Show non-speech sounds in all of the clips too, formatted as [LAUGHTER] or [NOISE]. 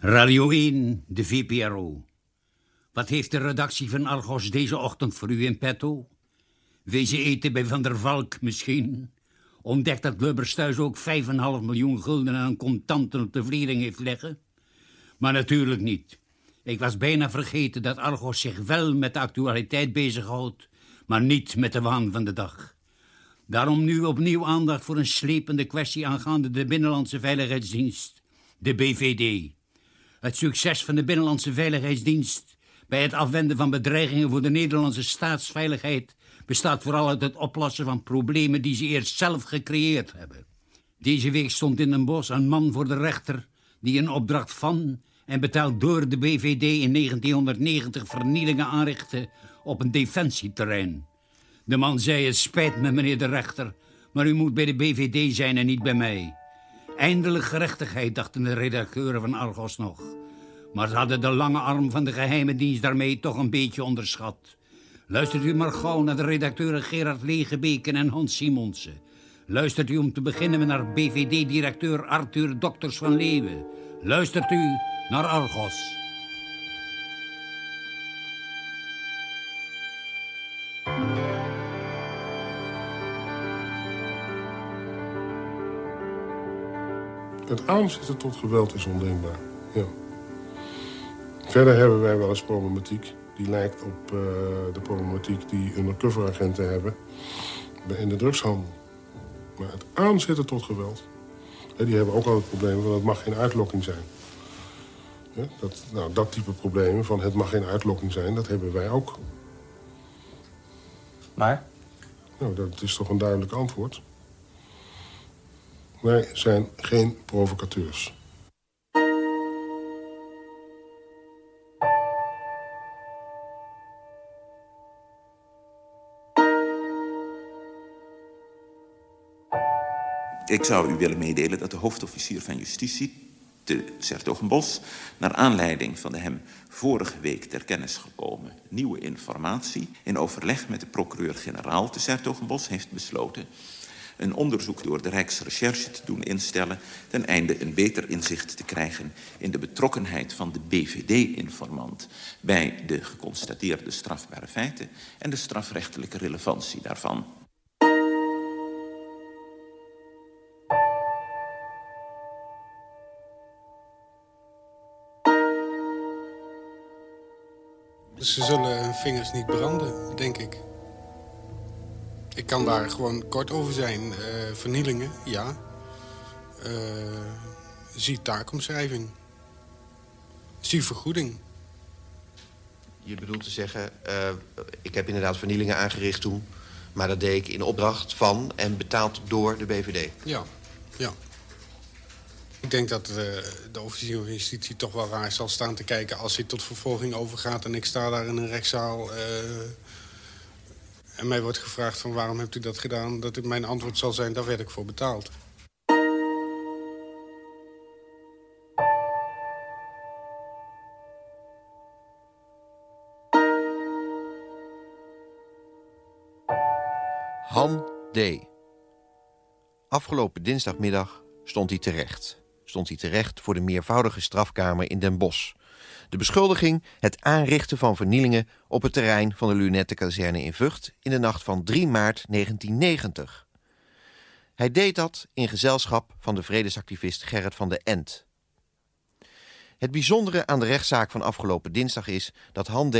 Radio 1, de VPRO. Wat heeft de redactie van Argos deze ochtend voor u in petto? Wezen eten bij Van der Valk misschien? Ontdekt dat Lubbers thuis ook 5,5 miljoen gulden aan contanten op de vliering heeft leggen? Maar natuurlijk niet. Ik was bijna vergeten dat Argos zich wel met de actualiteit bezighoudt, maar niet met de waan van de dag. Daarom nu opnieuw aandacht voor een slepende kwestie aangaande de Binnenlandse Veiligheidsdienst, de BVD. Het succes van de Binnenlandse Veiligheidsdienst bij het afwenden van bedreigingen voor de Nederlandse staatsveiligheid bestaat vooral uit het oplossen van problemen die ze eerst zelf gecreëerd hebben. Deze week stond in een bos een man voor de rechter die een opdracht van en betaald door de BVD in 1990 vernielingen aanrichtte op een defensieterrein. De man zei, het spijt me meneer de rechter, maar u moet bij de BVD zijn en niet bij mij. Eindelijk gerechtigheid, dachten de redacteuren van Argos nog. Maar ze hadden de lange arm van de geheime dienst daarmee toch een beetje onderschat. Luistert u maar gauw naar de redacteuren Gerard Legebeken en Hans Simonsen. Luistert u om te beginnen naar BVD-directeur Arthur Dokters van Leeuwen. Luistert u naar Argos. Het aanzetten tot geweld is ondenkbaar. Ja. Verder hebben wij wel eens problematiek. Die lijkt op uh, de problematiek die undercoveragenten hebben in de drugshandel. Maar het aanzetten tot geweld, die hebben ook al het probleem van het mag geen uitlokking zijn. Ja, dat, nou, dat type problemen van het mag geen uitlokking zijn, dat hebben wij ook. Maar? Nou, dat is toch een duidelijk antwoord. Wij zijn geen provocateurs. Ik zou u willen meedelen dat de hoofdofficier van justitie te Sertogenbos... naar aanleiding van de hem vorige week ter kennis gekomen nieuwe informatie... in overleg met de procureur-generaal te Sertogenbos heeft besloten... een onderzoek door de Rijksrecherche te doen instellen... ten einde een beter inzicht te krijgen in de betrokkenheid van de BVD-informant... bij de geconstateerde strafbare feiten en de strafrechtelijke relevantie daarvan... Ze zullen hun vingers niet branden, denk ik. Ik kan daar gewoon kort over zijn. Uh, vernielingen, ja. Uh, zie taakomschrijving. Zie vergoeding. Je bedoelt te zeggen, uh, ik heb inderdaad vernielingen aangericht toen... maar dat deed ik in opdracht van en betaald door de BVD. Ja, ja. Ik denk dat de, eh, de officier van justitie toch wel raar zal staan te kijken... als hij tot vervolging overgaat en ik sta daar in een rechtszaal... Uh, en mij wordt gevraagd van waarom hebt u dat gedaan... dat mijn antwoord zal zijn, daar werd ik voor betaald. Han D. Afgelopen dinsdagmiddag stond hij terecht stond hij terecht voor de meervoudige strafkamer in Den Bosch. De beschuldiging het aanrichten van vernielingen op het terrein van de Lunette-kazerne in Vught in de nacht van 3 maart 1990. Hij deed dat in gezelschap van de vredesactivist Gerrit van de Ent. Het bijzondere aan de rechtszaak van afgelopen dinsdag is dat Han D.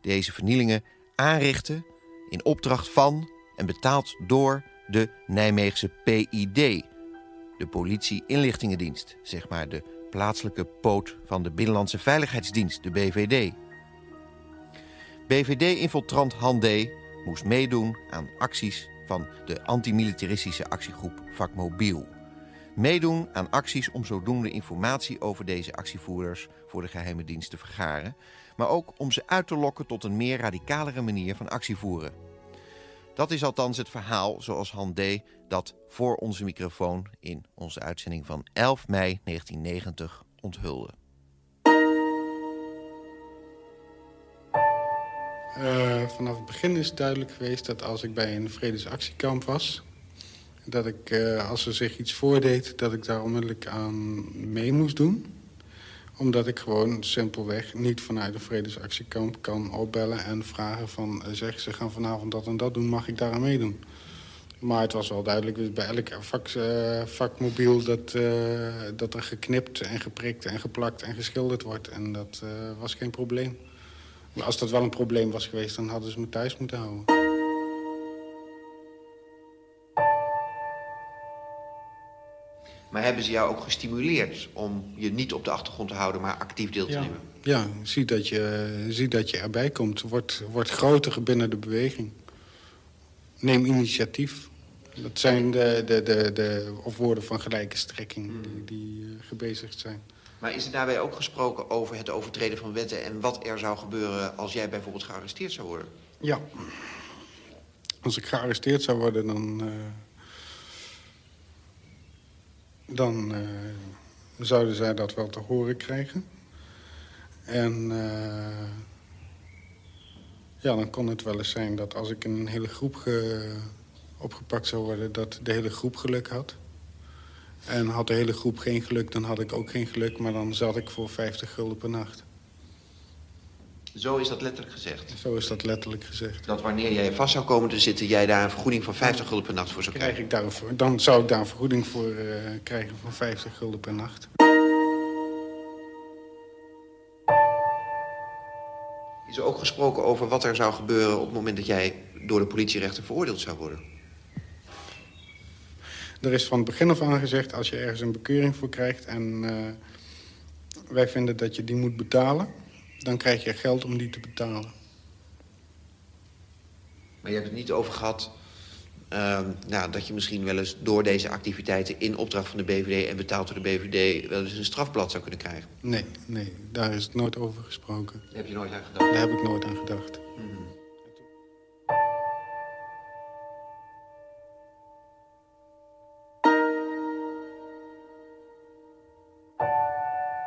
deze vernielingen aanrichtte in opdracht van en betaald door de Nijmeegse PID, de politie-inlichtingendienst, zeg maar de plaatselijke poot van de Binnenlandse Veiligheidsdienst, de BVD. BVD-infiltrant D. moest meedoen aan acties van de antimilitaristische actiegroep Vakmobiel. Meedoen aan acties om zodoende informatie over deze actievoerders voor de geheime dienst te vergaren, maar ook om ze uit te lokken tot een meer radicalere manier van actievoeren. Dat is althans het verhaal zoals Han D. dat voor onze microfoon in onze uitzending van 11 mei 1990 onthulde. Uh, vanaf het begin is duidelijk geweest dat als ik bij een vredesactiekamp was... dat ik, uh, als er zich iets voordeed, dat ik daar onmiddellijk aan mee moest doen. Omdat ik gewoon simpelweg niet vanuit een vredesactiekamp kan opbellen... en vragen van, eh, zeg, ze gaan vanavond dat en dat doen, mag ik daaraan meedoen? Maar het was wel duidelijk dus bij elk vak, uh, vakmobiel... Dat, uh, dat er geknipt en geprikt en geplakt en geschilderd wordt. En dat was geen probleem. Maar als dat wel een probleem was geweest, dan hadden ze me thuis moeten houden. Maar hebben ze jou ook gestimuleerd om je niet op de achtergrond te houden... maar actief deel te ja. nemen? Ja, zie dat je, zie dat je erbij komt. Word, word groter binnen de beweging. Neem initiatief. Dat zijn de, de, de, de of woorden van gelijke strekking die, die uh, gebezigd zijn. Maar is er daarbij ook gesproken over het overtreden van wetten... en wat er zou gebeuren als jij bijvoorbeeld gearresteerd zou worden? Ja. Als ik gearresteerd zou worden, dan... Uh, dan uh, zouden zij dat wel te horen krijgen. En uh, ja, dan kon het wel eens zijn dat als ik in een hele groep ge, opgepakt zou worden... dat de hele groep geluk had. En had de hele groep geen geluk, dan had ik ook geen geluk... maar dan zat ik voor 50 gulden per nacht. Zo is dat letterlijk gezegd? Zo is dat letterlijk gezegd. Dat wanneer jij vast zou komen te zitten... jij daar een vergoeding van 50 gulden per nacht voor zou Krijg krijgen? ik daar, dan zou ik daar een vergoeding voor uh, krijgen van 50 gulden per nacht. Is er ook gesproken over wat er zou gebeuren... op het moment dat jij door de politierechter veroordeeld zou worden? Er is van het begin af aan gezegd... als je ergens een bekeuring voor krijgt... en uh, wij vinden dat je die moet betalen... dan krijg je geld om die te betalen. Maar je hebt het niet over gehad... Uh, nou, dat je misschien wel eens door deze activiteiten... in opdracht van de BVD en betaald door de BVD... wel eens een strafblad zou kunnen krijgen? Nee, nee, daar is het nooit over gesproken. Daar heb je nooit aan gedacht? Daar heb ik nooit aan gedacht. Mm -hmm.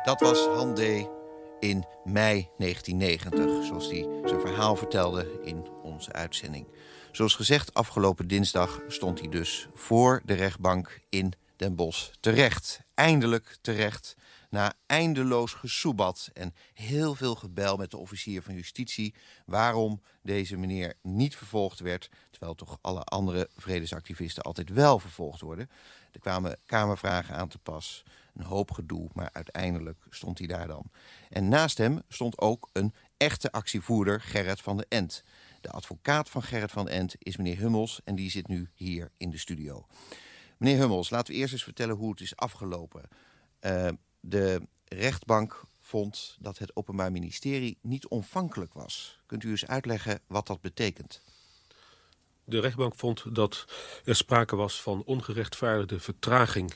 Dat was Han D. in mei 1990, zoals hij zijn verhaal vertelde in onze uitzending. Zoals gezegd, afgelopen dinsdag stond hij dus voor de rechtbank in Den Bosch terecht. Eindelijk terecht, na eindeloos gesoebat en heel veel gebel met de officier van justitie... waarom deze meneer niet vervolgd werd... terwijl toch alle andere vredesactivisten altijd wel vervolgd worden. Er kwamen kamervragen aan te pas, een hoop gedoe, maar uiteindelijk stond hij daar dan. En naast hem stond ook een echte actievoerder, Gerrit van de Ent... De advocaat van Gerrit van Ent is meneer Hummels en die zit nu hier in de studio. Meneer Hummels, laten we eerst eens vertellen hoe het is afgelopen. Uh, de rechtbank vond dat het Openbaar Ministerie niet onafhankelijk was. Kunt u eens uitleggen wat dat betekent? De rechtbank vond dat er sprake was van ongerechtvaardigde vertraging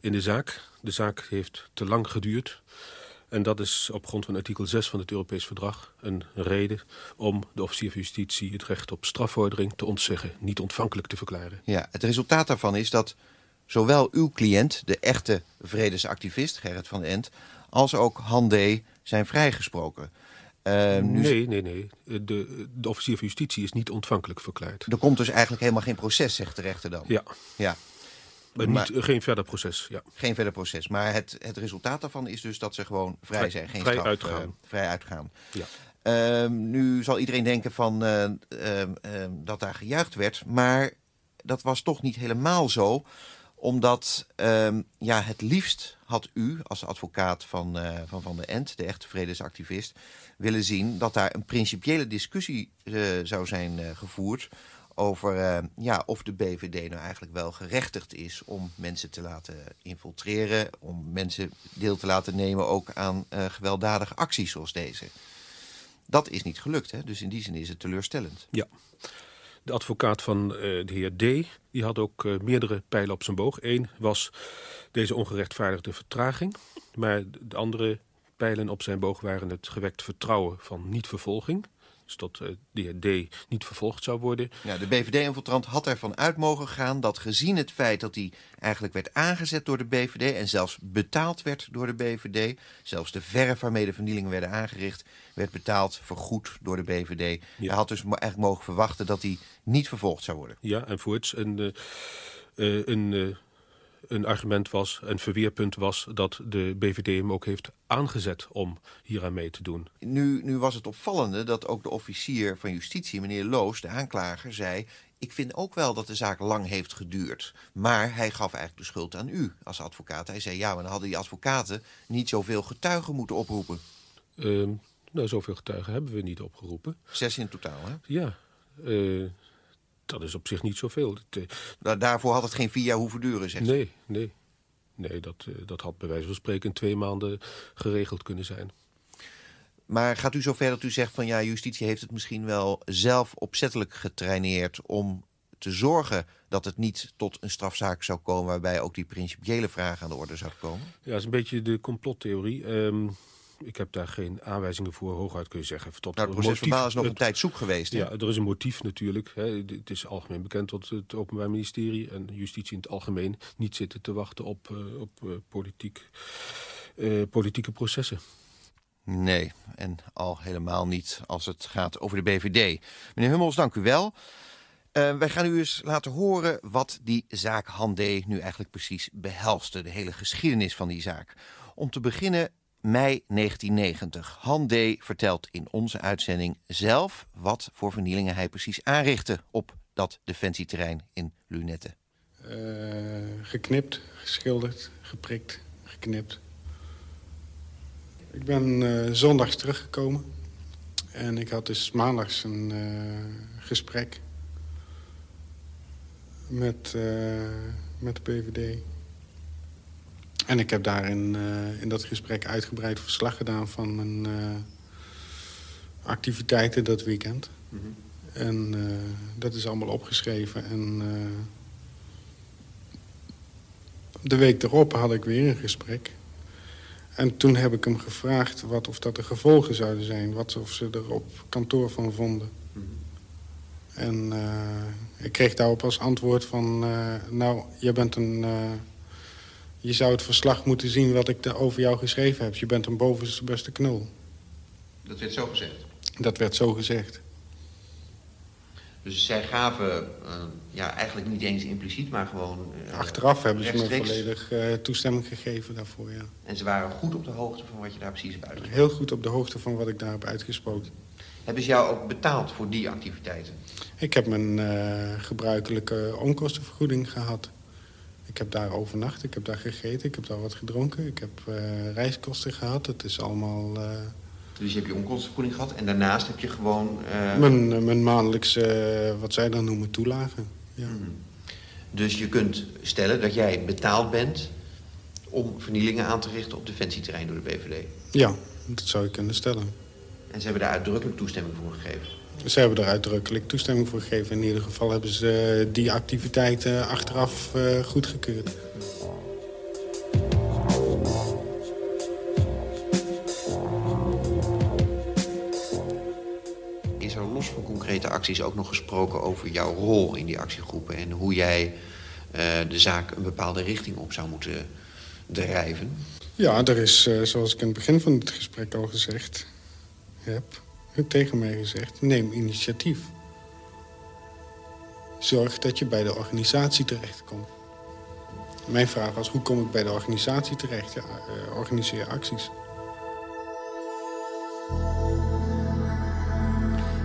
in de zaak. De zaak heeft te lang geduurd. En dat is op grond van artikel 6 van het Europees Verdrag een reden om de officier van justitie het recht op strafvordering te ontzeggen, niet ontvankelijk te verklaren. Ja, het resultaat daarvan is dat zowel uw cliënt, de echte vredesactivist Gerrit van Ent, als ook Han D. zijn vrijgesproken. Uh, nu... Nee, nee, nee. De, de officier van justitie is niet ontvankelijk verklaard. Er komt dus eigenlijk helemaal geen proces, zegt de rechter dan? Ja. ja. Maar niet, geen verder proces, ja. Geen verder proces. Maar het, het resultaat daarvan is dus dat ze gewoon vrij, vrij zijn. Geen vrij straf, uitgaan. Uh, vrij uitgaan. Ja. Uh, nu zal iedereen denken van, uh, dat daar gejuicht werd. Maar dat was toch niet helemaal zo. Omdat ehm, ja, het liefst had u als advocaat van Van, van de Ent, de echte vredesactivist... willen zien dat daar een principiële discussie zou zijn gevoerd over uh, ja, of de BVD nou eigenlijk wel gerechtigd is om mensen te laten infiltreren, om mensen deel te laten nemen ook aan uh, gewelddadige acties zoals deze. Dat is niet gelukt, hè? dus in die zin is het teleurstellend. Ja. De advocaat van uh, de heer D. die had ook meerdere pijlen op zijn boog. Eén was deze ongerechtvaardigde vertraging, maar de andere pijlen op zijn boog waren het gewekt vertrouwen van niet-vervolging. Dus dat uh, de heer D. niet vervolgd zou worden. Ja, de BVD-infiltrant had ervan uit mogen gaan dat gezien het feit dat hij eigenlijk werd aangezet door de BVD... en zelfs betaald werd door de BVD... zelfs de verf waarmee de vernielingen werden aangericht... werd betaald vergoed door de BVD. Ja. Hij had dus eigenlijk mogen verwachten dat hij niet vervolgd zou worden. Ja, en voorts een, uh, een, uh, een argument was, een verweerpunt was... dat de BVD hem ook heeft aangezet om hieraan mee te doen. Nu, nu was het opvallende dat ook de officier van justitie, meneer Loos, de aanklager, zei... ik vind ook wel dat de zaak lang heeft geduurd. Maar hij gaf eigenlijk de schuld aan u als advocaat. Hij zei, ja, maar dan hadden die advocaten niet zoveel getuigen moeten oproepen. Uh, nou, zoveel getuigen hebben we niet opgeroepen. Zes in totaal, hè? Ja, uh, dat is op zich niet zoveel. Uh, Daarvoor had het geen vier jaar hoeven duren, zegt Nee, nee. Nee, dat, uh, dat had bij wijze van spreken in twee maanden geregeld kunnen zijn. Maar gaat u zover dat u zegt van ja, justitie heeft het misschien wel zelf opzettelijk getraineerd om te zorgen dat het niet tot een strafzaak zou komen waarbij ook die principiële vraag aan de orde zou komen? Ja, dat is een beetje de complottheorie. Um, ik heb daar geen aanwijzingen voor, hooguit kun je zeggen. Tot nou, het procesverbaal is nog een tijd zoek geweest. Hè? Ja, er is een motief natuurlijk. Hè. Het is algemeen bekend dat het Openbaar Ministerie en justitie in het algemeen niet zitten te wachten op, uh, op uh, politiek, uh, politieke processen. Nee, en al helemaal niet als het gaat over de BVD. Meneer Hummels, dank u wel. Uh, wij gaan u eens laten horen wat die zaak Handé nu eigenlijk precies behelste. De hele geschiedenis van die zaak. Om te beginnen mei 1990. Han D. vertelt in onze uitzending zelf wat voor vernielingen hij precies aanrichtte op dat defensieterrein in Lunette. Uh, geknipt, geschilderd, geprikt, geknipt. Ik ben uh, zondags teruggekomen. En ik had dus maandags een uh, gesprek met, met de PVD. En ik heb daarin uh, in dat gesprek uitgebreid verslag gedaan van mijn uh, activiteiten dat weekend. Mm -hmm. En uh, dat is allemaal opgeschreven. En de week erop had ik weer een gesprek. En toen heb ik hem gevraagd wat of dat de gevolgen zouden zijn. Wat of ze er op kantoor van vonden. Mm -hmm. En ik kreeg daarop als antwoord van... nou, jij bent een je zou het verslag moeten zien wat ik over jou geschreven heb. Je bent een bovenste beste knul. Dat werd zo gezegd? Dat werd zo gezegd. Dus zij gaven uh, ja, eigenlijk niet eens impliciet, maar gewoon... Uh, Achteraf hebben ze me volledig uh, toestemming gegeven daarvoor, ja. En ze waren goed op de hoogte van wat je daar precies hebt uitgesproken? Heel goed op de hoogte van wat ik daar heb uitgesproken. Hebben ze jou ook betaald voor die activiteiten? Ik heb mijn gebruikelijke onkostenvergoeding gehad. Ik heb daar overnacht, ik heb daar gegeten, ik heb daar wat gedronken. Ik heb uh, reiskosten gehad, het is allemaal... Uh... Dus je hebt je onkostenvergoeding gehad en daarnaast heb je gewoon... Uh... Mijn, mijn maandelijkse, wat zij dan noemen, toelagen. Ja. Mm -hmm. Dus je kunt stellen dat jij betaald bent om vernielingen aan te richten op defensieterrein door de BVD? Ja, dat zou ik kunnen stellen. En ze hebben daar uitdrukkelijk toestemming voor gegeven? Ze hebben er uitdrukkelijk toestemming voor gegeven. In ieder geval hebben ze die activiteiten achteraf uh, goedgekeurd. Is er los van concrete acties ook nog gesproken over jouw rol in die actiegroepen... en hoe jij uh, de zaak een bepaalde richting op zou moeten drijven? Ja, er is, zoals ik in het begin van het gesprek al gezegd heb tegen mij gezegd, neem initiatief. Zorg dat je bij de organisatie terechtkomt. Mijn vraag was, hoe kom ik bij de organisatie terecht? Ja, uh, organiseer acties.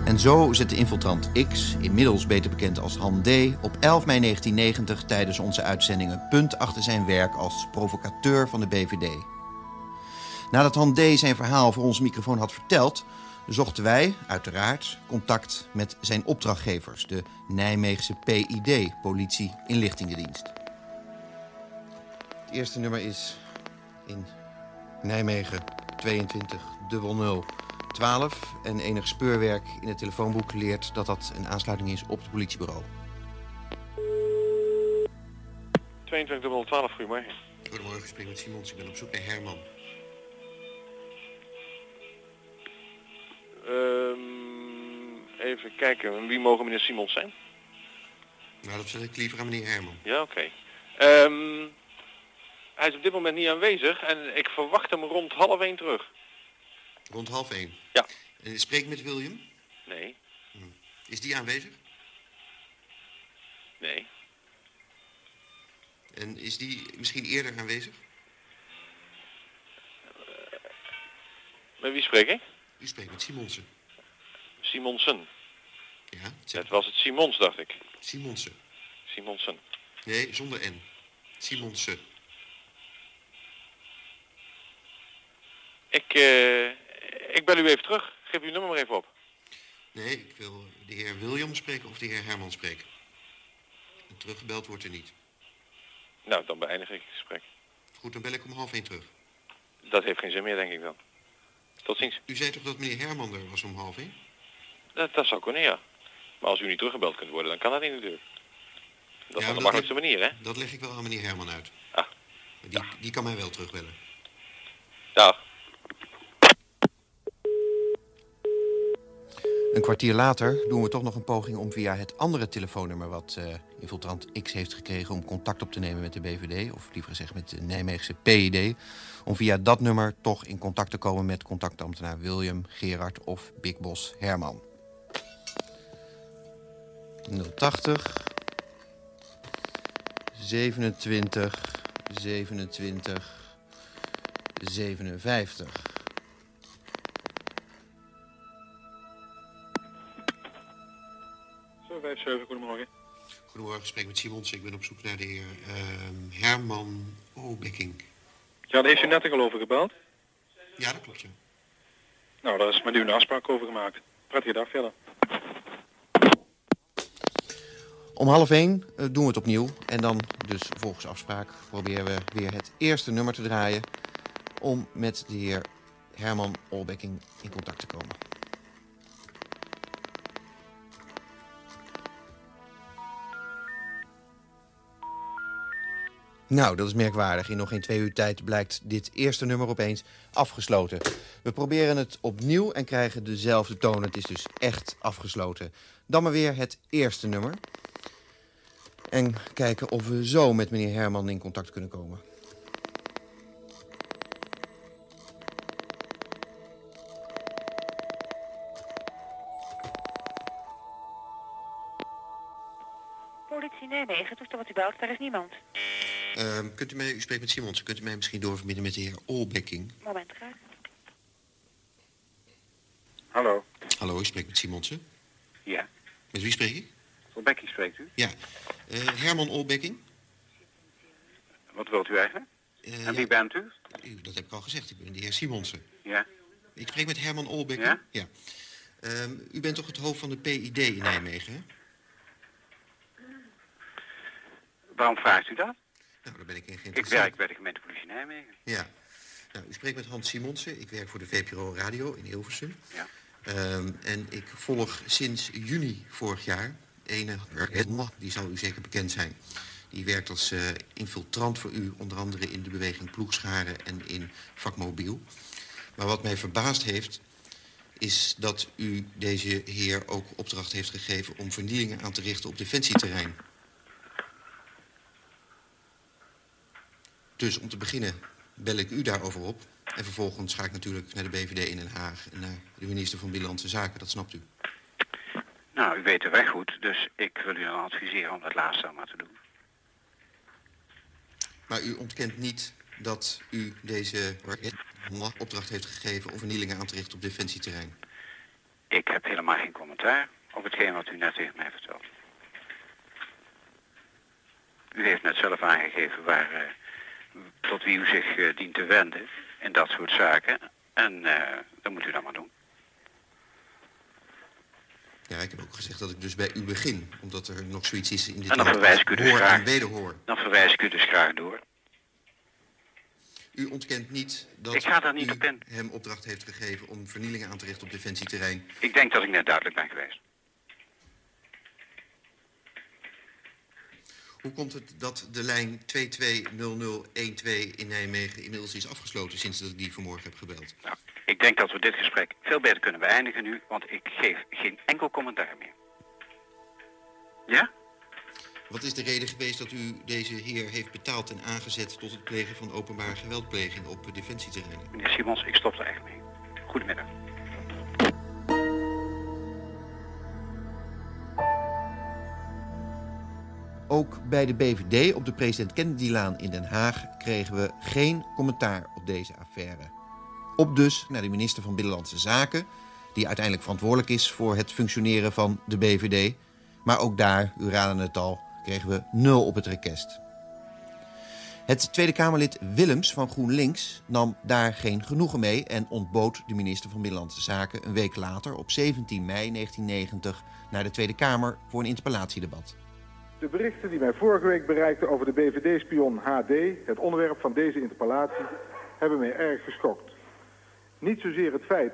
En zo zet de infiltrant X, inmiddels beter bekend als Han D... op 11 mei 1990 tijdens onze uitzendingen punt achter zijn werk als provocateur van de BVD. Nadat Han D zijn verhaal voor onze microfoon had verteld zochten wij, uiteraard, contact met zijn opdrachtgevers, de Nijmeegse PID, Politie Inlichtingendienst. Het eerste nummer is in Nijmegen 22 12 en enig speurwerk in het telefoonboek leert dat dat een aansluiting is op het politiebureau. 22 12, goedemorgen. Goedemorgen, ik spreek met Simons. Ik ben op zoek naar Herman. Um, even kijken, wie mogen meneer Simons zijn? Nou, dat zeg ik liever aan meneer Herman. Ja, oké. Okay. Um, hij is op dit moment niet aanwezig en ik verwacht hem rond half één terug. Rond half één? Ja. En spreek met William? Nee. Hm. Is die aanwezig? Nee. En is die misschien eerder aanwezig? Met wie spreek ik? U spreekt met Simonsen. Simonsen. Ja, het was het Simons, dacht ik. Simonsen. Simonsen. Nee, zonder N. Simonsen. Ik, eh, ik bel u even terug. Geef uw nummer maar even op. Nee, ik wil de heer William spreken of de heer Herman spreken. En teruggebeld wordt er niet. Nou, dan beëindig ik het gesprek. Goed, dan bel ik om half één terug. Dat heeft geen zin meer, denk ik dan. Tot ziens. U zei toch dat meneer Herman er was om half één? Dat, dat zou kunnen, ja. Maar als u niet teruggebeld kunt worden, dan kan dat niet natuurlijk. Dat is Ja, dan de makkelijkste manier, hè? Dat leg ik wel aan meneer Herman uit. Ah. Die, die kan mij wel terugbellen. Dag. Een kwartier later doen we toch nog een poging om via het andere telefoonnummer... wat eh, infiltrant X heeft gekregen om contact op te nemen met de BVD... of liever gezegd met de Nijmeegse PID... om via dat nummer toch in contact te komen met contactambtenaar William, Gerard of Big Boss Herman. 080 27 27 57. Zo, 5, 7, goedemorgen. Goedemorgen, ik spreek met Simons. Ik ben op zoek naar de heer ehm, Herman Obekking. Ja, daar heeft u net al over gebeld. Ja, dat klopt, ja. Nou, daar is met u een afspraak over gemaakt. Prettige dag verder. Om half één eh, doen we het opnieuw. En dan, dus volgens afspraak, proberen we weer het eerste nummer te draaien... om met de heer Herman Olbekking in contact te komen. Nou, dat is merkwaardig. In nog geen twee uur tijd blijkt dit eerste nummer opeens afgesloten. We proberen het opnieuw en krijgen dezelfde toon. Het is dus echt afgesloten. Dan maar weer het eerste nummer. En kijken of we zo met meneer Herman in contact kunnen komen. Politie Nijmegen, toestel wat u belt, daar is niemand. Ehm, kunt u mij, u spreekt met Simons, kunt u mij misschien doorverbinden met de heer Olbekking? Moment graag. Hallo. Hallo, u spreekt met Simonsen. Ja. Met wie spreek ik? Voor Becky spreekt u. Ja. Eh, Herman Olbekking? Wat wilt u eigenlijk? Eh, En wie ja, bent u? u- dat heb ik al gezegd, ik ben de heer Simonsen. Ja. Ik spreek met Herman Olbekking. Ja? ja. Ehm, u bent toch het hoofd van de PID in Nijmegen, hè? Waarom vraagt u dat? Nou, daar ben ik in Ik werk bij de gemeentepolitie Nijmegen. Ja. Nou, u spreekt met Hans Simonsen. Ik werk voor de VPRO Radio in Hilversum. Ja. Ehm, en ik volg sinds juni vorig jaar ene die zal u zeker bekend zijn. Die werkt als eh, infiltrant voor u, onder andere in de beweging Ploegscharen en in vakmobiel. Maar wat mij verbaasd heeft, is dat u deze heer ook opdracht heeft gegeven om vernielingen aan te richten op defensieterrein. Dus om te beginnen bel ik u daarover op. En vervolgens ga ik natuurlijk naar de BVD in Den Haag en naar de minister van Binnenlandse Zaken, dat snapt u. Nou, u weet de weg goed, dus ik wil u dan adviseren om dat laatste dan maar te doen. Maar u ontkent niet dat u deze opdracht heeft gegeven om vernielingen aan te richten op defensieterrein. Ik heb helemaal geen commentaar op hetgeen wat u net tegen mij vertelt. U heeft net zelf aangegeven waar, eh, tot wie u zich eh, dient te wenden en dat soort zaken. En eh dat moet u dan maar doen. Ja, ik heb ook gezegd dat ik dus bij u begin, omdat er nog zoiets is in dit En dan verwijs ik u dus graag. en wederhoor. Dan verwijs ik u dus graag door. U ontkent niet dat Ik ga daar niet u op in. hem opdracht heeft gegeven om vernielingen aan te richten op defensieterrein. Ik denk dat ik net duidelijk ben geweest. Hoe komt het dat de lijn 220012 in Nijmegen inmiddels is afgesloten sinds dat ik die vanmorgen heb gebeld? Nou, ik denk dat we dit gesprek veel beter kunnen beëindigen nu, want ik geef geen enkel commentaar meer. Ja? Wat is de reden geweest dat u deze heer heeft betaald en aangezet tot het plegen van openbare geweldpleging op defensieterreinen? Meneer Simons, ik stop er echt mee. Goedemiddag. Ook bij de BVD op de president Kennedylaan in Den Haag kregen we geen commentaar op deze affaire. Op dus naar de minister van Binnenlandse Zaken, die uiteindelijk verantwoordelijk is voor het functioneren van de BVD. Maar ook daar, u raadde het al, kregen we nul op het request. Het Tweede Kamerlid Willems van GroenLinks nam daar geen genoegen mee en ontbood de minister van Binnenlandse Zaken een week later, op 17 mei 1990, naar de Tweede Kamer voor een interpellatiedebat. De berichten die mij vorige week bereikten over de BVD-spion HD, het onderwerp van deze interpellatie, hebben mij erg geschokt. Niet zozeer het feit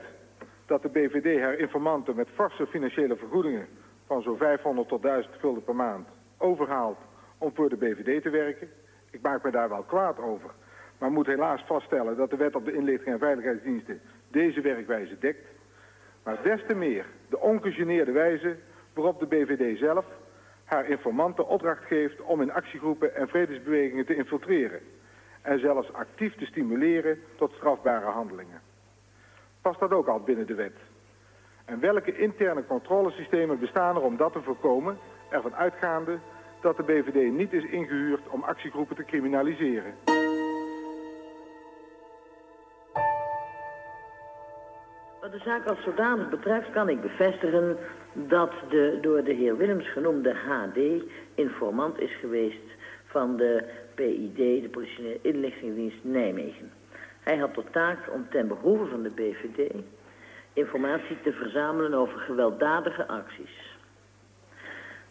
dat de BVD haar informanten met forse financiële vergoedingen van zo'n 500 tot 1000 gulden per maand overhaalt om voor de BVD te werken. Ik maak me daar wel kwaad over, maar moet helaas vaststellen dat de wet op de inlichting en veiligheidsdiensten deze werkwijze dekt. Maar des te meer de ongegeneerde wijze waarop de BVD zelf haar informanten opdracht geeft om in actiegroepen en vredesbewegingen te infiltreren en zelfs actief te stimuleren tot strafbare handelingen. Past dat ook al binnen de wet? En welke interne controlesystemen bestaan er om dat te voorkomen, ervan uitgaande dat de BVD niet is ingehuurd om actiegroepen te criminaliseren? Wat de zaak als zodanig betreft kan ik bevestigen dat de door de heer Willems genoemde HD informant is geweest van de PID, de Politie Inlichtingendienst Nijmegen. Hij had tot taak om ten behoeve van de BVD informatie te verzamelen over gewelddadige acties.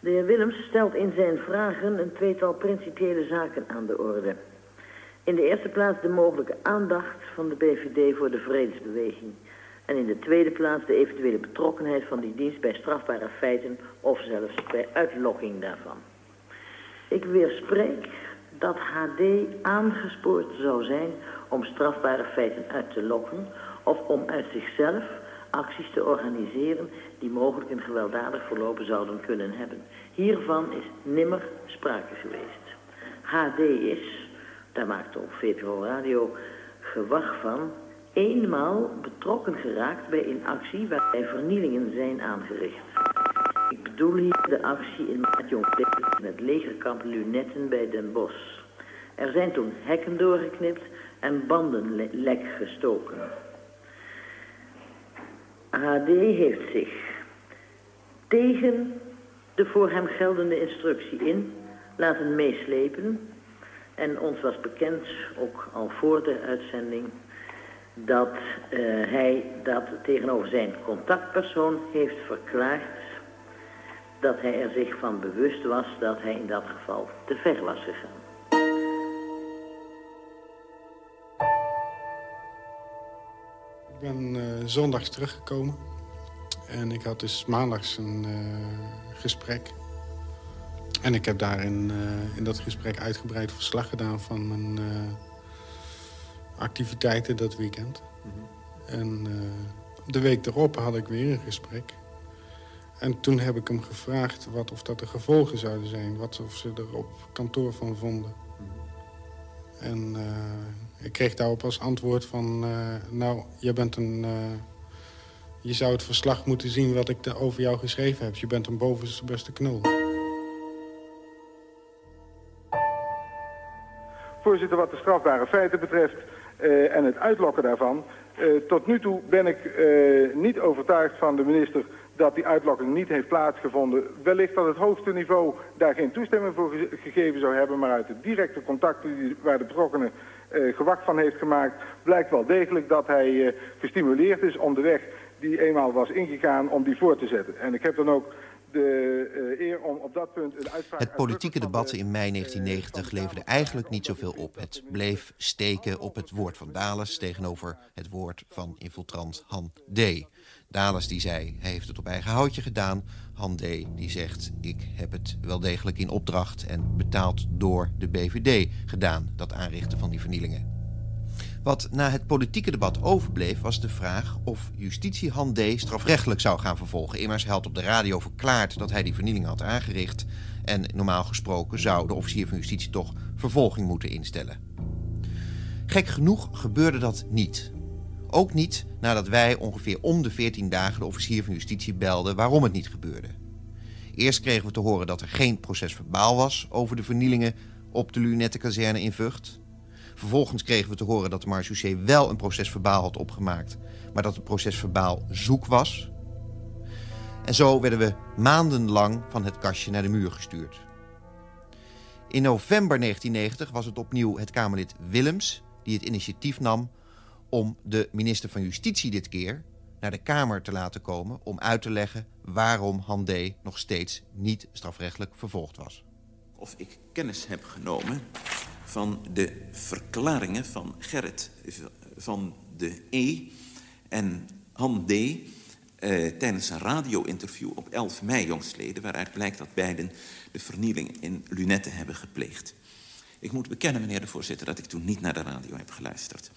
De heer Willems stelt in zijn vragen een tweetal principiële zaken aan de orde. In de eerste plaats de mogelijke aandacht van de BVD voor de vredesbeweging. En in de tweede plaats de eventuele betrokkenheid van die dienst bij strafbare feiten of zelfs bij uitlokking daarvan. Ik weerspreek dat HD aangespoord zou zijn om strafbare feiten uit te lokken of om uit zichzelf acties te organiseren die mogelijk een gewelddadig verlopen zouden kunnen hebben. Hiervan is nimmer sprake geweest. HD is, daar maakt ook VPRO Radio gewag van, eenmaal betrokken geraakt bij een actie waarbij vernielingen zijn aangericht. Ik bedoel hier de actie in Maat in het legerkamp Lunetten bij Den Bosch. Er zijn toen hekken doorgeknipt en banden lek gestoken. HD heeft zich tegen de voor hem geldende instructie in laten meeslepen. En ons was bekend, ook al voor de uitzending, dat uh, hij dat tegenover zijn contactpersoon heeft verklaard dat hij er zich van bewust was dat hij in dat geval te ver was gegaan. Ik ben uh, zondags teruggekomen. En ik had dus maandags een uh, gesprek. En ik heb daarin in dat gesprek uitgebreid verslag gedaan van mijn activiteiten dat weekend. Mm -hmm. En de week erop had ik weer een gesprek. En toen heb ik hem gevraagd wat, of dat de gevolgen zouden zijn. Wat of ze er op kantoor van vonden. Mm -hmm. En uh, ik kreeg daarop als antwoord van... Uh, nou, je bent een... Uh, je zou het verslag moeten zien wat ik over jou geschreven heb. Je bent een bovenste beste knul. Voorzitter, wat de strafbare feiten betreft... en het uitlokken daarvan... tot nu toe ben ik niet overtuigd van de minister dat die uitlokking niet heeft plaatsgevonden. Wellicht dat het hoogste niveau daar geen toestemming voor ge gegeven zou hebben... maar uit de directe contacten die, waar de betrokkenen uh, van heeft gemaakt... blijkt wel degelijk dat hij gestimuleerd is om de weg die eenmaal was ingegaan... om die voor te zetten. En ik heb dan ook de uh, eer om op dat punt een uitspraak... Het politieke debat in mei 1990 leverde eigenlijk niet zoveel op. Het bleef steken op het woord van Dales tegenover het woord van infiltrant Han D. Dales die zei, hij heeft het op eigen houtje gedaan. Han D. die zegt, ik heb het wel degelijk in opdracht en betaald door de BVD gedaan, dat aanrichten van die vernielingen. Wat na het politieke debat overbleef was de vraag of justitie Han strafrechtelijk zou gaan vervolgen. Immers had op de radio verklaard dat hij die vernielingen had aangericht. En normaal gesproken zou de officier van justitie toch vervolging moeten instellen. Gek genoeg gebeurde dat niet. Ook niet nadat wij ongeveer om de 14 dagen de officier van justitie belden waarom het niet gebeurde. Eerst kregen we te horen dat er geen proces verbaal was over de vernielingen op de Lunette-kazerne in Vught. Vervolgens kregen we te horen dat de marechaussee wel een proces verbaal had opgemaakt, maar dat het proces verbaal zoek was. En zo werden we maandenlang van het kastje naar de muur gestuurd. In november 1990 was het opnieuw het Kamerlid Willems die het initiatief nam om de minister van Justitie dit keer naar de Kamer te laten komen om uit te leggen waarom Han D. nog steeds niet strafrechtelijk vervolgd was. Of ik kennis heb genomen van de verklaringen van Gerrit van de E en Han D. Eh, tijdens een radio-interview op 11 mei jongstleden... waaruit blijkt dat beiden de vernieling in lunetten hebben gepleegd. Ik moet bekennen, meneer de voorzitter, dat ik toen niet naar de radio heb geluisterd.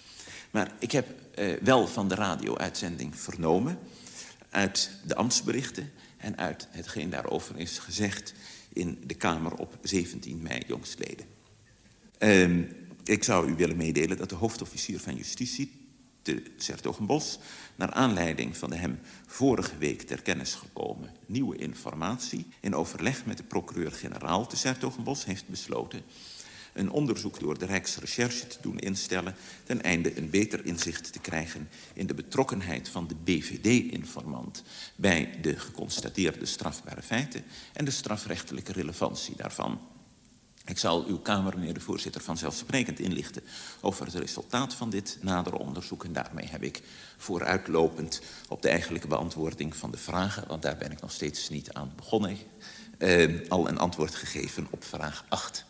Maar ik heb eh, wel van de radio-uitzending vernomen... uit de ambtsberichten en uit hetgeen daarover is gezegd... in de Kamer op 17 mei jongstleden. Uh, ik zou u willen meedelen dat de hoofdofficier van justitie te Sertogenbos... naar aanleiding van de hem vorige week ter kennis gekomen nieuwe informatie... in overleg met de procureur-generaal te Sertogenbos heeft besloten een onderzoek door de Rijksrecherche te doen instellen... ten einde een beter inzicht te krijgen in de betrokkenheid van de BVD-informant... bij de geconstateerde strafbare feiten en de strafrechtelijke relevantie daarvan. Ik zal uw Kamer, meneer de voorzitter, vanzelfsprekend inlichten over het resultaat van dit nadere onderzoek. En daarmee heb ik vooruitlopend op de eigenlijke beantwoording van de vragen, want daar ben ik nog steeds niet aan begonnen, eh, al een antwoord gegeven op vraag 8.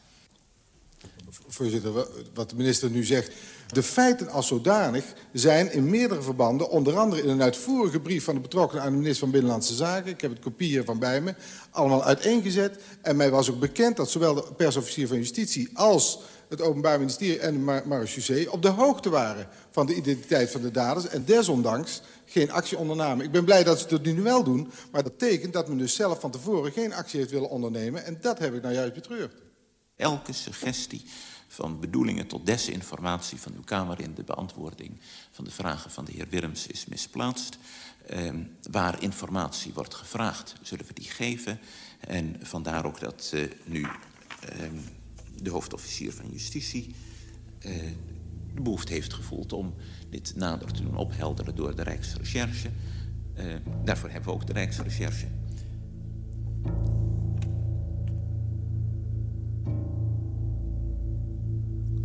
Voorzitter, wat de minister nu zegt... De feiten als zodanig zijn in meerdere verbanden... onder andere in een uitvoerige brief van de betrokkenen... aan de minister van Binnenlandse Zaken... ik heb het kopie hiervan bij me, allemaal uiteengezet. En mij was ook bekend dat zowel de persofficier van Justitie... als het Openbaar Ministerie en de Mar marechaussee... op de hoogte waren van de identiteit van de daders... en desondanks geen actie ondernamen. Ik ben blij dat ze het nu wel doen... maar dat betekent dat men dus zelf van tevoren geen actie heeft willen ondernemen... en dat heb ik nou juist betreurd. Elke suggestie van bedoelingen tot desinformatie van uw Kamer in de beantwoording van de vragen van de heer Willems is misplaatst. Uh, waar informatie wordt gevraagd, zullen we die geven. En vandaar ook dat uh, nu uh, de hoofdofficier van justitie uh, de behoefte heeft gevoeld om dit nader te doen ophelderen door de Rijksrecherche. daarvoor hebben we ook de Rijksrecherche.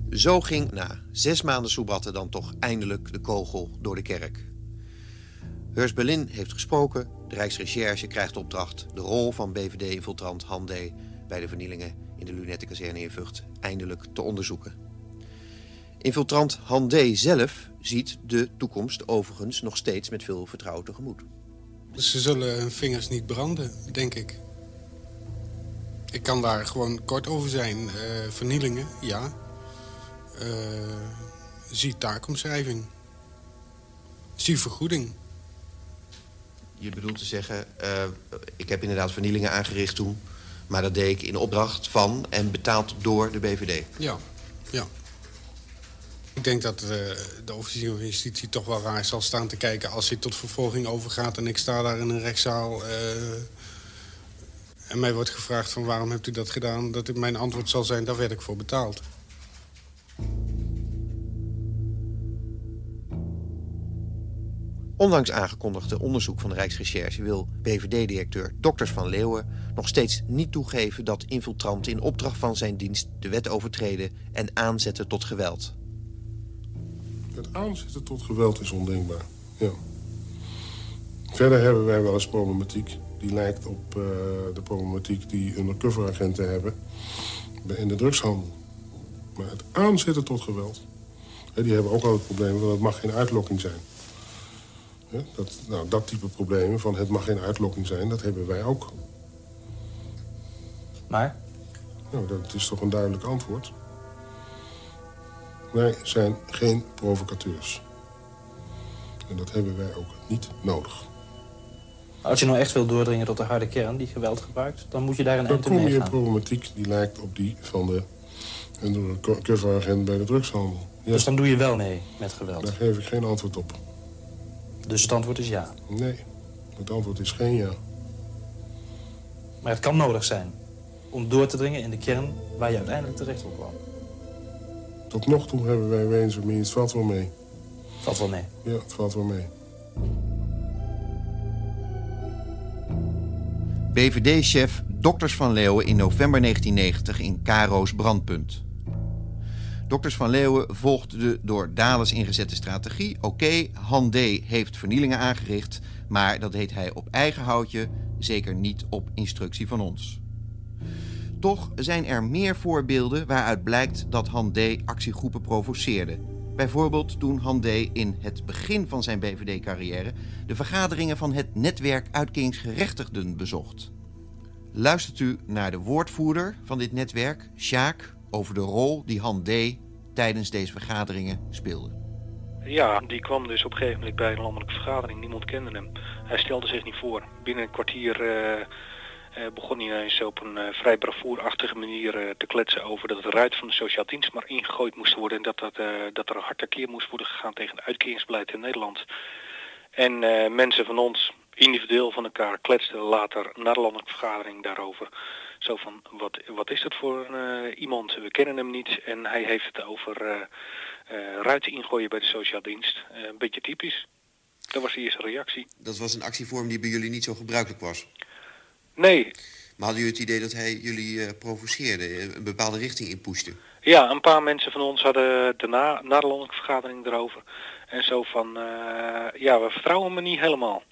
Zo ging na zes maanden soebatten dan toch eindelijk de kogel door de kerk. Heurs Berlin heeft gesproken. De Rijksrecherche krijgt opdracht de rol van BVD-infiltrant Han D. bij de vernielingen in de Lunette-kazerne in Vught eindelijk te onderzoeken. Infiltrant Han D. zelf ziet de toekomst overigens nog steeds met veel vertrouwen tegemoet. Ze zullen hun vingers niet branden, denk ik. Ik kan daar gewoon kort over zijn. Uh, vernielingen, ja. Uh, zie taakomschrijving. Zie vergoeding. Je bedoelt te zeggen, uh, ik heb inderdaad vernielingen aangericht toen... maar dat deed ik in opdracht van en betaald door de BVD. Ja, ja. Ik denk dat uh, de officier van justitie toch wel raar zal staan te kijken... als hij tot vervolging overgaat en ik sta daar in een rechtszaal... en mij wordt gevraagd van waarom hebt u dat gedaan... dat mijn antwoord zal zijn, daar werd ik voor betaald. Ondanks aangekondigde onderzoek van de Rijksrecherche wil BVD-directeur Dokters van Leeuwen nog steeds niet toegeven dat infiltranten in opdracht van zijn dienst de wet overtreden en aanzetten tot geweld. Het aanzetten tot geweld is ondenkbaar, ja. Verder hebben wij wel eens problematiek die lijkt op uh, de problematiek die undercoveragenten hebben in de drugshandel. Maar het aanzetten tot geweld, die hebben ook al het probleem, want het mag geen uitlokking zijn. Dat, nou, dat type problemen van het mag geen uitlokking zijn, dat hebben wij ook. Maar? Nou, dat is toch een duidelijk antwoord. Wij zijn geen provocateurs. En dat hebben wij ook niet nodig. Als je nou echt wil doordringen tot de harde kern die geweld gebruikt... dan moet je daar een eind mee gaan. Dan kom je een problematiek die lijkt op die van de coveragent bij de drugshandel. Ja. Dus dan doe je wel mee met geweld? Daar geef ik geen antwoord op. Dus het antwoord is ja? Nee, het antwoord is geen ja. Maar het kan nodig zijn om door te dringen in de kern waar je uiteindelijk terecht wil komen. Tot nog toe hebben wij wezen mee. Het valt wel mee. Valt wel mee? Ja, het valt wel mee. BVD-chef Dokters van Leeuwen in november 1990 in Caro's Brandpunt. Dokters van Leeuwen volgt de door Dales ingezette strategie. Oké, Han D. heeft vernielingen aangericht, maar dat deed hij op eigen houtje, zeker niet op instructie van ons. Toch zijn er meer voorbeelden waaruit blijkt dat Han D. actiegroepen provoceerde. Bijvoorbeeld toen Han D. in het begin van zijn BVD-carrière de vergaderingen van het netwerk uitkeringsgerechtigden bezocht. Luistert u naar de woordvoerder van dit netwerk, Sjaak, over de rol die Han D. tijdens deze vergaderingen speelde. Ja, die kwam dus op een gegeven moment bij een landelijke vergadering. Niemand kende hem. Hij stelde zich niet voor. Binnen een kwartier uh, uh, begon hij ineens op een uh, vrij bravoerachtige manier te kletsen over dat het ruit van de sociaal dienst maar ingegooid moest worden. En dat, dat, dat er een hard keer moest worden gegaan tegen het uitkeringsbeleid in Nederland. En mensen van ons, individueel van elkaar, kletsten later naar de landelijke vergadering daarover. Zo van, wat, wat is dat voor uh, iemand? We kennen hem niet en hij heeft het over uh, uh, ruiten ingooien bij de sociaal dienst. een beetje typisch. Dat was de eerste reactie. Dat was een actievorm die bij jullie niet zo gebruikelijk was? Nee. Maar hadden jullie het idee dat hij jullie provoceerde, een bepaalde richting inpoeste? Ja, een paar mensen van ons hadden daarna, na de landelijke vergadering erover. En zo van, ja, we vertrouwen hem niet helemaal.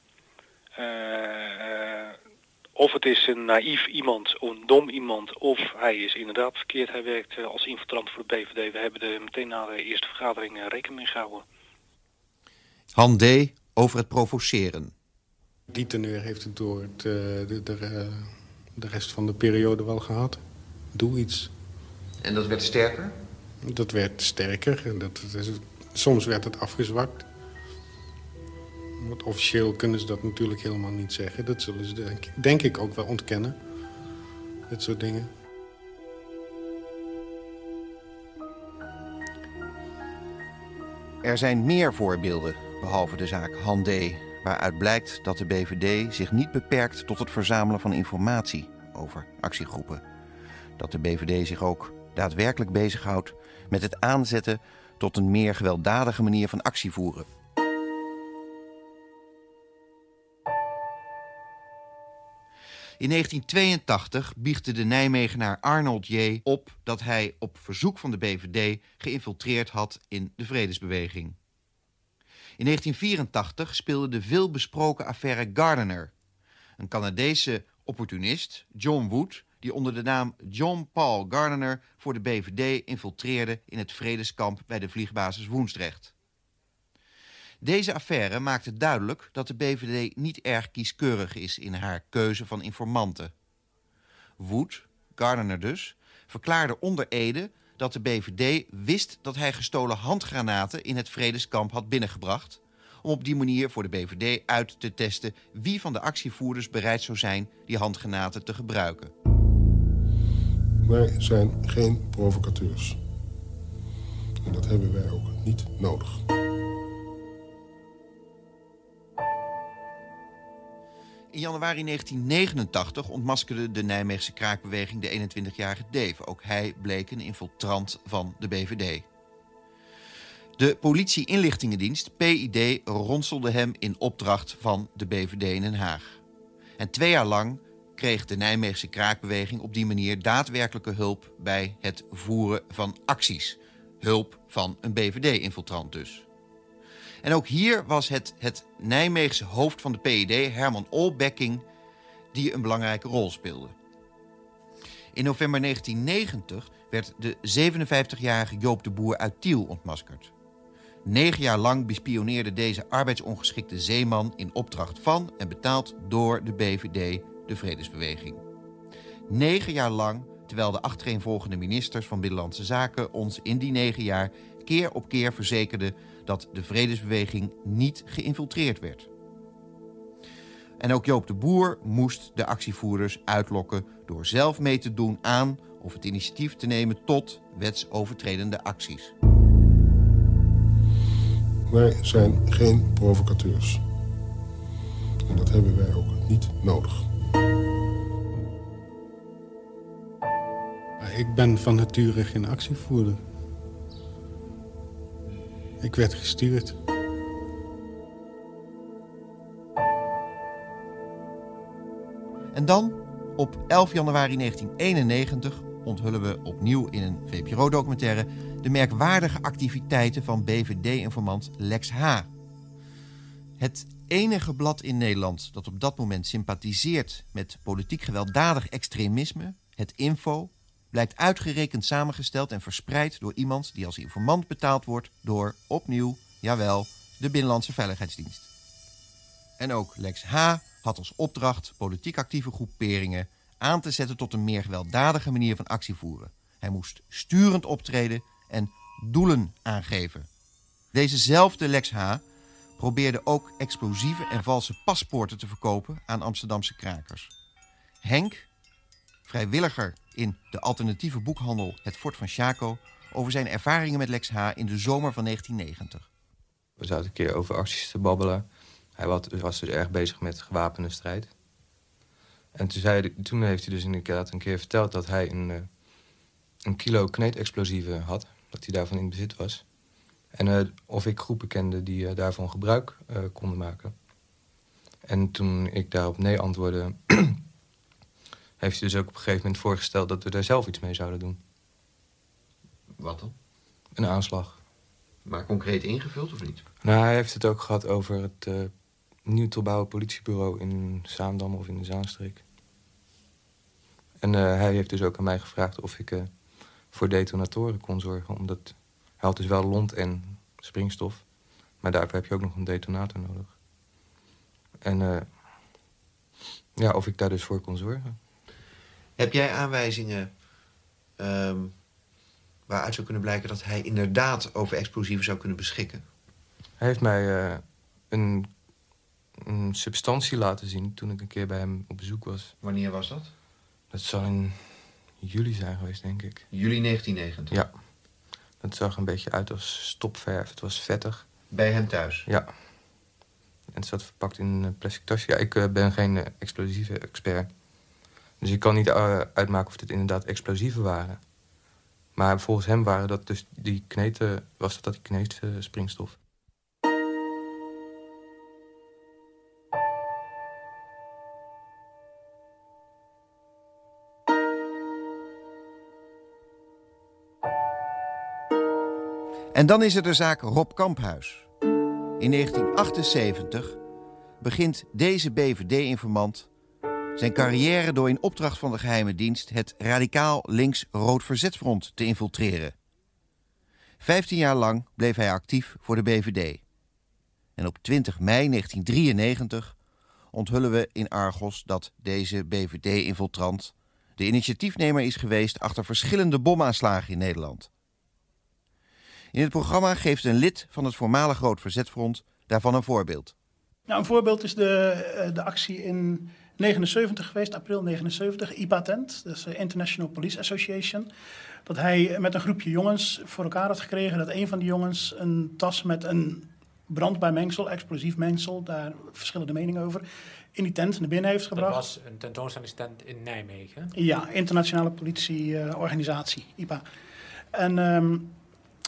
Of het is een naïef iemand, of een dom iemand, of hij is inderdaad verkeerd. Hij werkt eh, als infiltrant voor de BVD. We hebben er meteen na de eerste vergadering eh, rekening mee gehouden. Han D. over het provoceren. Die teneur heeft het door het, de, de, de, de rest van de periode wel gehad. Doe iets. En dat werd sterker? Dat werd sterker. Dat, dat, soms werd het afgezwakt. Want officieel kunnen ze dat natuurlijk helemaal niet zeggen. Dat zullen ze denk, denk ik ook wel ontkennen. Dit soort dingen. Er zijn meer voorbeelden, behalve de zaak Han D., waaruit blijkt dat de BVD zich niet beperkt tot het verzamelen van informatie over actiegroepen. Dat de BVD zich ook daadwerkelijk bezighoudt met het aanzetten tot een meer gewelddadige manier van actie In 1982 biechtte de Nijmegenaar Arnold J. op dat hij op verzoek van de BVD geïnfiltreerd had in de vredesbeweging. In 1984 speelde de veelbesproken affaire Gardiner. Een Canadese opportunist, John Wood, die onder de naam John Paul Gardiner voor de BVD infiltreerde in het vredeskamp bij de vliegbasis Woensdrecht. Deze affaire maakte duidelijk dat de BVD niet erg kieskeurig is in haar keuze van informanten. Wood, Gardner dus, verklaarde onder Ede dat de BVD wist dat hij gestolen handgranaten in het vredeskamp had binnengebracht, om op die manier voor de BVD uit te testen wie van de actievoerders bereid zou zijn die handgranaten te gebruiken. Wij zijn geen provocateurs. En dat hebben wij ook niet nodig. In januari 1989 ontmaskerde de Nijmeegse kraakbeweging de 21-jarige Dave. Ook hij bleek een infiltrant van de BVD. De politie-inlichtingendienst, PID, ronselde hem in opdracht van de BVD in Den Haag. En twee jaar lang kreeg de Nijmeegse kraakbeweging op die manier daadwerkelijke hulp bij het voeren van acties. Hulp van een BVD-infiltrant dus. En ook hier was het het Nijmeegse hoofd van de PED, Herman Olbekking, die een belangrijke rol speelde. In november 1990 werd de 57-jarige Joop de Boer uit Tiel ontmaskerd. Negen jaar lang bespioneerde deze arbeidsongeschikte zeeman in opdracht van en betaald door de BVD, de Vredesbeweging. Negen jaar lang, terwijl de achtereenvolgende ministers van Binnenlandse Zaken ons in die negen jaar keer op keer verzekerden dat de vredesbeweging niet geïnfiltreerd werd. En ook Joop de Boer moest de actievoerders uitlokken door zelf mee te doen aan of het initiatief te nemen tot wetsovertredende acties. Wij zijn geen provocateurs. En dat hebben wij ook niet nodig. ik ben van nature geen actievoerder. Ik werd gestuurd. En dan, op 11 januari 1991, onthullen we opnieuw in een VPRO-documentaire de merkwaardige activiteiten van BVD-informant Lex H. Het enige blad in Nederland dat op dat moment sympathiseert met politiek gewelddadig extremisme, het Info, blijkt uitgerekend samengesteld en verspreid door iemand die als informant betaald wordt door, opnieuw, jawel, de Binnenlandse Veiligheidsdienst. En ook Lex H. had als opdracht politiek actieve groeperingen aan te zetten tot een meer gewelddadige manier van actie voeren. Hij moest sturend optreden en doelen aangeven. Dezezelfde Lex H. probeerde ook explosieve en valse paspoorten te verkopen aan Amsterdamse krakers. Henk, vrijwilliger in de alternatieve boekhandel Het Fort van Chaco, over zijn ervaringen met Lex H. in de zomer van 1990. We zaten een keer over acties te babbelen. Hij was dus erg bezig met gewapende strijd. En toen, zei, toen heeft hij dus inderdaad een keer verteld dat hij een, uh, een kilo kneedexplosieven had. Dat hij daarvan in bezit was. En uh, of ik groepen kende die uh, daarvan gebruik konden maken. En toen ik daarop nee antwoordde, [CLEARS THROAT] heeft hij dus ook op een gegeven moment voorgesteld dat we daar zelf iets mee zouden doen. Wat dan? Een aanslag. Maar concreet ingevuld of niet? Nou, hij heeft het ook gehad over het uh, nieuw te bouwen politiebureau in Zaandam of in de Zaanstreek. En uh, hij heeft dus ook aan mij gevraagd of ik uh, voor detonatoren kon zorgen. Omdat hij had dus wel lont en springstof. Maar daarvoor heb je ook nog een detonator nodig. En ja, of ik daar dus voor kon zorgen. Heb jij aanwijzingen um, waaruit zou kunnen blijken dat hij inderdaad over explosieven zou kunnen beschikken? Hij heeft mij uh, een, een, substantie laten zien toen ik een keer bij hem op bezoek was. Wanneer was dat? Dat zal in juli zijn geweest, denk ik. Juli 1990? Ja. Dat zag een beetje uit als stopverf. Het was vettig. Bij hem thuis? Ja. En het zat verpakt in een plastic tasje. Ja, ik uh, ben geen uh, explosieve expert. Dus ik kan niet uh, uitmaken of dit inderdaad explosieven waren. Maar volgens hem waren dat dus die kneten, was dat, dat die kneetspringstof. En dan is er de zaak Rob Kamphuis. In 1978 begint deze BVD-informant zijn carrière door in opdracht van de geheime dienst het radicaal links-rood verzetfront te infiltreren. Vijftien jaar lang bleef hij actief voor de BVD. En op 20 mei 1993 onthullen we in Argos dat deze BVD-infiltrant de initiatiefnemer is geweest achter verschillende bomaanslagen in Nederland. In het programma geeft een lid van het voormalig Rood Verzetfront daarvan een voorbeeld. Nou, een voorbeeld is de, de actie in 79 geweest, april 79, IPATENT, dus International Police Association. Dat hij met een groepje jongens voor elkaar had gekregen dat een van die jongens een tas met een brandbaar mengsel, explosief mengsel, daar verschillende meningen over, in die tent naar binnen heeft gebracht. Dat was een tentoonstellingstent in Nijmegen? Ja, Internationale Politieorganisatie, uh, IPA. En um,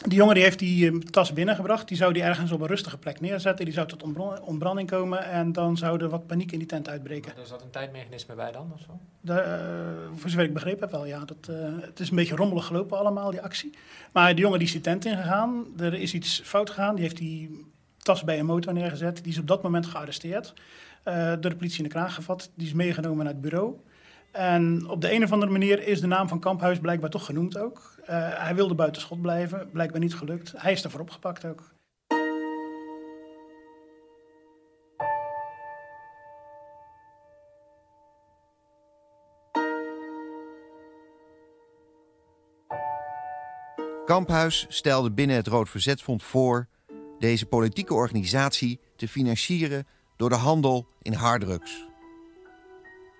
die jongen die heeft die uh, tas binnengebracht. Die zou die ergens op een rustige plek neerzetten. Die zou tot ontbranding komen. En dan zou er wat paniek in die tent uitbreken. Er zat een tijdmechanisme bij dan of zo? De, uh, voor zover ik begrepen heb wel, ja. Dat, uh, het is een beetje rommelig gelopen allemaal, die actie. Maar die jongen die is die tent ingegaan. Er is iets fout gegaan. Die heeft die tas bij een motor neergezet. Die is op dat moment gearresteerd. door de politie in de kraag gevat. Die is meegenomen naar het bureau. En op de een of andere manier is de naam van Kamphuis blijkbaar toch genoemd ook. Uh, hij wilde buiten schot blijven, blijkbaar niet gelukt. Hij is ervoor opgepakt ook. Kamphuis stelde binnen het Rood Verzetfonds voor deze politieke organisatie te financieren door de handel in harddrugs.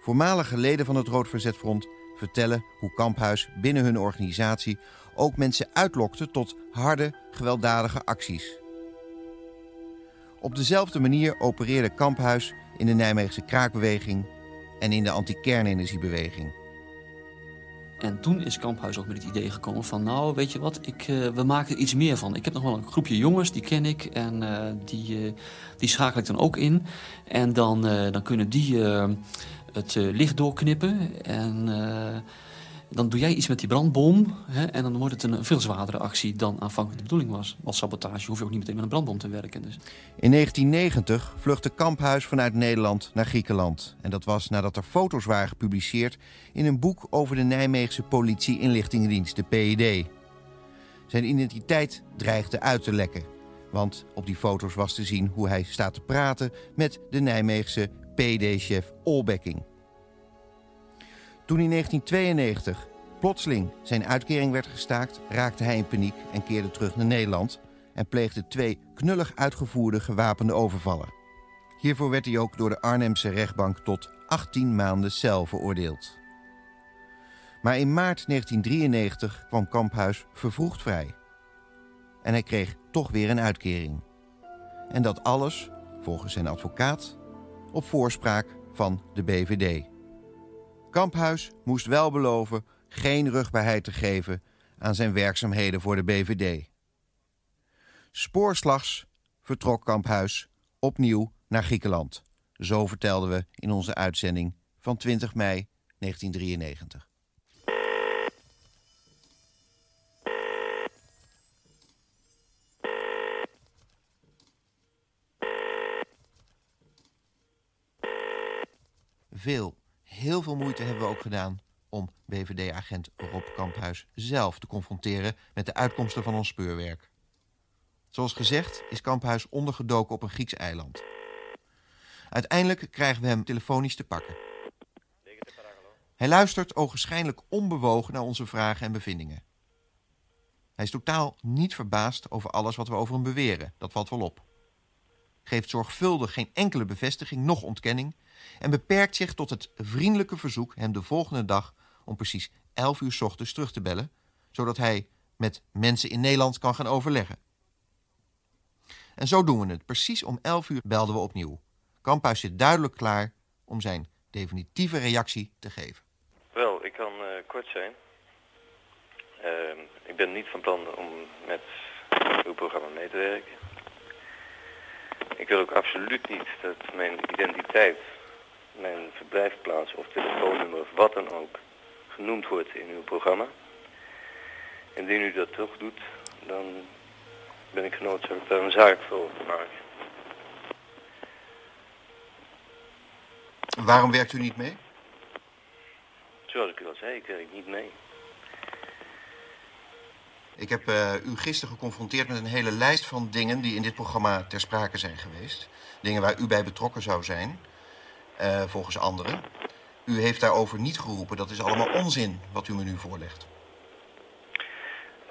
Voormalige leden van het Rood Verzetfront vertellen hoe Kamphuis binnen hun organisatie ook mensen uitlokte tot harde, gewelddadige acties. Op dezelfde manier opereerde Kamphuis in de Nijmeegse kraakbeweging en in de anti-kernenergiebeweging. En toen is Kamphuis ook met het idee gekomen van... nou, weet je wat, ik, uh, we maken er iets meer van. Ik heb nog wel een groepje jongens, die ken ik. En uh, die, uh, die schakel ik dan ook in. En dan, dan kunnen die het licht doorknippen. En dan doe jij iets met die brandbom. Hè, en dan wordt het een veel zwaardere actie dan aanvankelijk de bedoeling was. Als sabotage hoef je ook niet meteen met een brandbom te werken. Dus. In 1990 vluchtte Kamphuis vanuit Nederland naar Griekenland. En dat was nadat er foto's waren gepubliceerd in een boek over de Nijmeegse politie-inlichtingendienst, de PID. Zijn identiteit dreigde uit te lekken. Want op die foto's was te zien hoe hij staat te praten met de Nijmeegse PD-chef Olbekking. Toen in 1992 plotseling zijn uitkering werd gestaakt, raakte hij in paniek en keerde terug naar Nederland en pleegde twee knullig uitgevoerde gewapende overvallen. Hiervoor werd hij ook door de Arnhemse rechtbank tot 18 maanden cel veroordeeld. Maar in maart 1993 kwam Kamphuis vervroegd vrij. En hij kreeg toch weer een uitkering. En dat alles, volgens zijn advocaat, op voorspraak van de BVD. Kamphuis moest wel beloven geen rugbaarheid te geven aan zijn werkzaamheden voor de BVD. Spoorslags vertrok Kamphuis opnieuw naar Griekenland. Zo vertelden we in onze uitzending van 20 mei 1993. Veel Heel veel moeite hebben we ook gedaan om BVD-agent Rob Kamphuis zelf te confronteren met de uitkomsten van ons speurwerk. Zoals gezegd is Kamphuis ondergedoken op een Grieks eiland. Uiteindelijk krijgen we hem telefonisch te pakken. Hij luistert ogenschijnlijk onbewogen naar onze vragen en bevindingen. Hij is totaal niet verbaasd over alles wat we over hem beweren. Dat valt wel op. Geeft zorgvuldig geen enkele bevestiging, noch ontkenning en beperkt zich tot het vriendelijke verzoek hem de volgende dag om precies 11 uur ochtends terug te bellen, zodat hij met mensen in Nederland kan gaan overleggen. En zo doen we het. Precies om 11 uur belden we opnieuw. Kamphuis zit duidelijk klaar om zijn definitieve reactie te geven. Wel, ik kan uh, kort zijn. Uh, ik ben niet van plan om met uw programma mee te werken. Ik wil ook absoluut niet dat mijn identiteit mijn verblijfplaats of telefoonnummer of wat dan ook genoemd wordt in uw programma. Indien u dat toch doet, dan ben ik genoodzaakt daar een zaak voor te maken. Waarom werkt u niet mee? Zoals ik al zei, ik werk niet mee. Ik heb uh, u gisteren geconfronteerd met een hele lijst van dingen die in dit programma ter sprake zijn geweest. Dingen waar u bij betrokken zou zijn. Uh, volgens anderen. U heeft daarover niet geroepen. Dat is allemaal onzin wat u me nu voorlegt.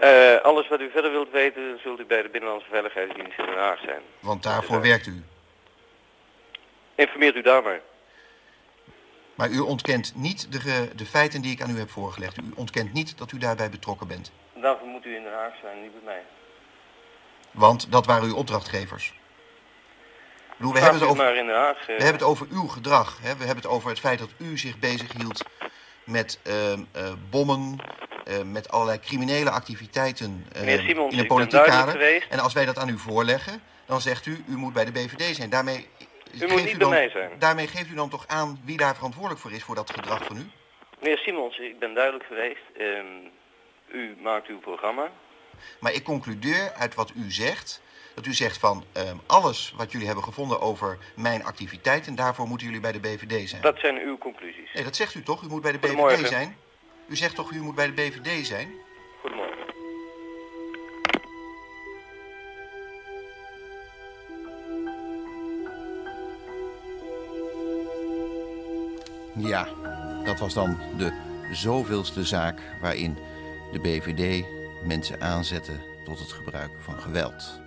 Uh, alles wat u verder wilt weten, zult u bij de Binnenlandse Veiligheidsdienst in Den Haag zijn. Want daarvoor werkt u? Informeert u daar maar. Maar u ontkent niet de, de feiten die ik aan u heb voorgelegd. U ontkent niet dat u daarbij betrokken bent. Daarvoor moet u in Den Haag zijn, niet bij mij. Want dat waren uw opdrachtgevers we, hebben het over, Haag, we hebben het over uw gedrag. Hè? We hebben het over het feit dat u zich bezighield met uh, uh, bommen, uh, met allerlei criminele activiteiten Simons, in een politiek kader. En als wij dat aan u voorleggen, dan zegt u, u moet bij de BVD zijn. Daarmee, u moet niet bij mij zijn. Daarmee geeft u dan toch aan wie daar verantwoordelijk voor is voor dat gedrag van u? Meneer Simons, ik ben duidelijk geweest. Ehm, u maakt uw programma. Maar ik concludeer uit wat u zegt dat u zegt van um, alles wat jullie hebben gevonden over mijn activiteiten, daarvoor moeten jullie bij de BVD zijn. Dat zijn uw conclusies. Nee, dat zegt u toch? U moet bij de BVD zijn. U zegt toch u moet bij de BVD zijn? Goedemorgen. Ja, dat was dan de zoveelste zaak waarin de BVD mensen aanzette tot het gebruik van geweld.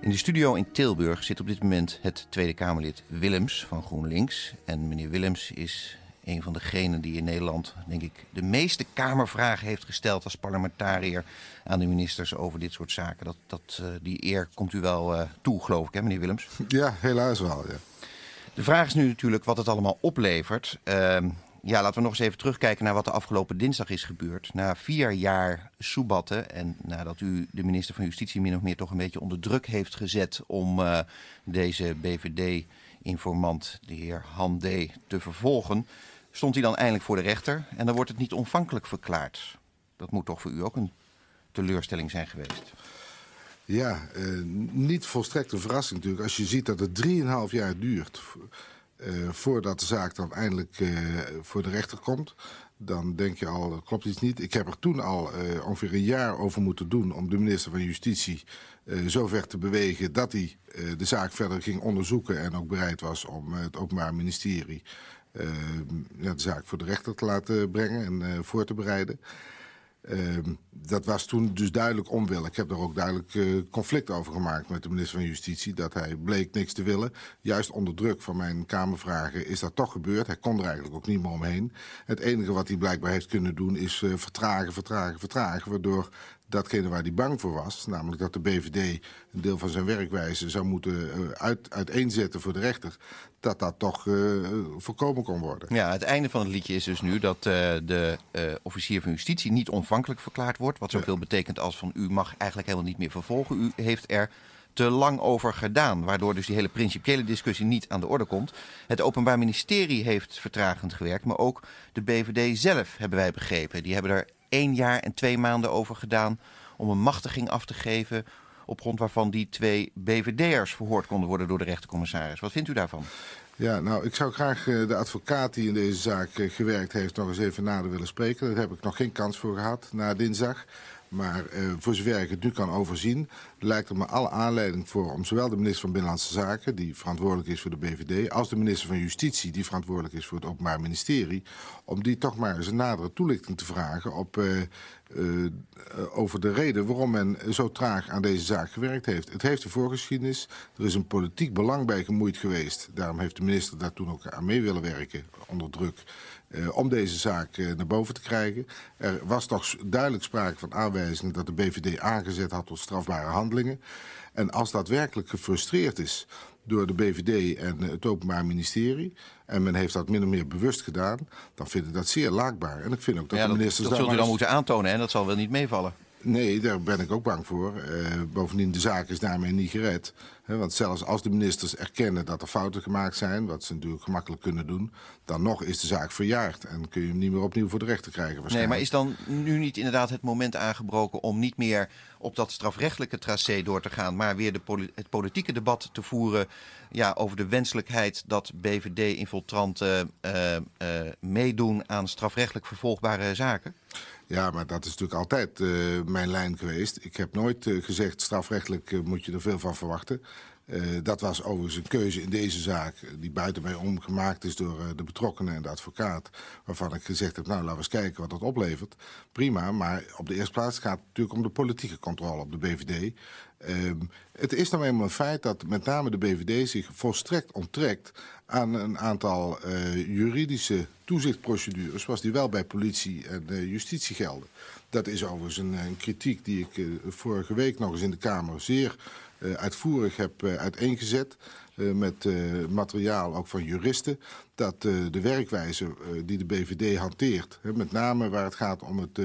In de studio in Tilburg zit op dit moment het Tweede Kamerlid Willems van GroenLinks. En meneer Willems is een van degenen die in Nederland, denk ik, de meeste Kamervragen heeft gesteld als parlementariër aan de ministers over dit soort zaken. Dat, dat, uh, die eer komt u wel uh, toe, geloof ik, hè, meneer Willems? Ja, helaas wel, ja. De vraag is nu natuurlijk wat het allemaal oplevert. Uh, ja, laten we nog eens even terugkijken naar wat er afgelopen dinsdag is gebeurd. Na vier jaar soebatten en nadat u de minister van Justitie min of meer toch een beetje onder druk heeft gezet om uh, deze BVD-informant, de heer Han D., te vervolgen, stond hij dan eindelijk voor de rechter en dan wordt het niet onvankelijk verklaard. Dat moet toch voor u ook een teleurstelling zijn geweest? Ja, uh, niet volstrekt een verrassing natuurlijk. Als je ziet dat het 3,5 jaar duurt uh, voordat de zaak dan eindelijk uh, voor de rechter komt... dan denk je al, dat klopt iets niet. Ik heb er toen al uh, ongeveer een jaar over moeten doen... om de minister van Justitie zover te bewegen... dat hij de zaak verder ging onderzoeken... en ook bereid was om het Openbaar Ministerie... ja, de zaak voor de rechter te laten brengen en voor te bereiden... Uh, dat was toen dus duidelijk onwil. Ik heb daar ook duidelijk uh, conflict over gemaakt met de minister van Justitie. Dat hij bleek niks te willen. Juist onder druk van mijn Kamervragen is dat toch gebeurd. Hij kon er eigenlijk ook niet meer omheen. Het enige wat hij blijkbaar heeft kunnen doen is uh, vertragen, vertragen, vertragen. Waardoor datgene waar hij bang voor was, namelijk dat de BVD een deel van zijn werkwijze zou moeten uh, uit, uiteenzetten voor de rechter, dat dat toch uh, voorkomen kon worden. Ja, het einde van het liedje is dus nu dat uh, de officier van justitie niet onvankelijk verklaard wordt, wat zoveel ja. betekent als van u mag eigenlijk helemaal niet meer vervolgen. U heeft er te lang over gedaan, waardoor dus die hele principiële discussie niet aan de orde komt. Het Openbaar Ministerie heeft vertragend gewerkt, maar ook de BVD zelf hebben wij begrepen. Die hebben er één jaar en twee maanden over gedaan om een machtiging af te geven op grond waarvan die twee BVD'ers verhoord konden worden door de rechtercommissaris. Wat vindt u daarvan? Ja, nou, ik zou graag de advocaat die in deze zaak gewerkt heeft nog eens even nader willen spreken. Daar heb ik nog geen kans voor gehad na dinsdag. Maar uh, voor zover ik het nu kan overzien, lijkt er me alle aanleiding voor om zowel de minister van Binnenlandse Zaken, die verantwoordelijk is voor de BVD, als de minister van Justitie, die verantwoordelijk is voor het Openbaar Ministerie, om die toch maar eens een nadere toelichting te vragen op, uh, uh, over de reden waarom men zo traag aan deze zaak gewerkt heeft. Het heeft een voorgeschiedenis. Er is een politiek belang bij gemoeid geweest. Daarom heeft de minister daar toen ook aan mee willen werken, onder druk. Uh, om deze zaak uh, naar boven te krijgen. Er was toch duidelijk sprake van aanwijzingen dat de BVD aangezet had tot strafbare handelingen. En als dat werkelijk gefrustreerd is door de BVD en het Openbaar Ministerie... en men heeft dat min of meer bewust gedaan... dan vind ik dat zeer laakbaar. En ik vind ook dat ja, de ministers... Dat, dat zult u dan moeten aantonen en dat zal wel niet meevallen. Nee, daar ben ik ook bang voor. Uh, bovendien, de zaak is daarmee niet gered. He, want zelfs als de ministers erkennen dat er fouten gemaakt zijn... wat ze natuurlijk gemakkelijk kunnen doen... dan nog is de zaak verjaard. En kun je hem niet meer opnieuw voor de rechter krijgen Nee, maar is dan nu niet inderdaad het moment aangebroken... om niet meer op dat strafrechtelijke tracé door te gaan... maar weer de poli het politieke debat te voeren... Ja, over de wenselijkheid dat BVD-infiltranten uh, uh, meedoen aan strafrechtelijk vervolgbare zaken? Ja, maar dat is natuurlijk altijd uh, mijn lijn geweest. Ik heb nooit gezegd, strafrechtelijk moet je er veel van verwachten. Dat was overigens een keuze in deze zaak... die buiten mij omgemaakt is door de betrokkenen en de advocaat... waarvan ik gezegd heb, nou, laten we eens kijken wat dat oplevert. Prima, maar op de eerste plaats gaat het natuurlijk om de politieke controle op de BVD. Uh, het is dan eenmaal een feit dat met name de BVD zich volstrekt onttrekt... aan een aantal uh, juridische toezichtprocedures... zoals die wel bij politie en uh, justitie gelden. Dat is overigens een, een kritiek die ik uh, vorige week nog eens in de Kamer zeer... Uitvoerig heb uiteengezet met materiaal ook van juristen... dat de werkwijze die de BVD hanteert, met name waar het gaat om het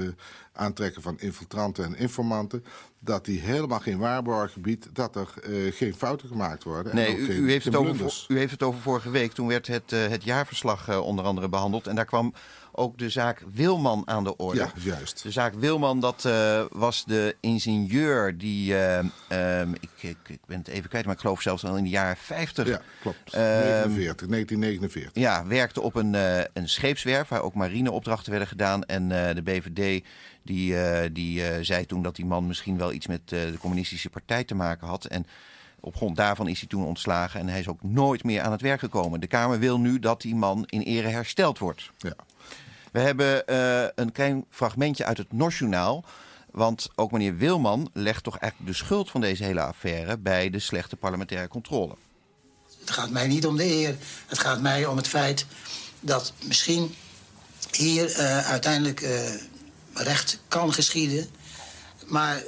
aantrekken van infiltranten en informanten... dat die helemaal geen waarborgen biedt dat er geen fouten gemaakt worden. Nee, en u, geen, u, heeft het over, u heeft het over vorige week. Toen werd het, het jaarverslag onder andere behandeld. En daar kwam ook de zaak Wilman aan de orde. Ja, juist. De zaak Wilman, dat uh, was de ingenieur die... Uh, um, ik, ik, ik, ben het even kwijt, maar ik geloof zelfs al in de jaren 50... Ja, klopt. Um, 49, 1949. Ja, werkte op een, uh, een scheepswerf waar ook marineopdrachten werden gedaan. En de BVD die, die zei toen dat die man misschien wel iets met de communistische partij te maken had. En op grond daarvan is hij toen ontslagen en hij is ook nooit meer aan het werk gekomen. De Kamer wil nu dat die man in ere hersteld wordt. Ja. We hebben uh, een klein fragmentje uit het Nationaal. Want ook meneer Wilman legt toch eigenlijk de schuld van deze hele affaire bij de slechte parlementaire controle. Het gaat mij niet om de eer. Het gaat mij om het feit dat misschien hier uh, uiteindelijk uh, recht kan geschieden. Maar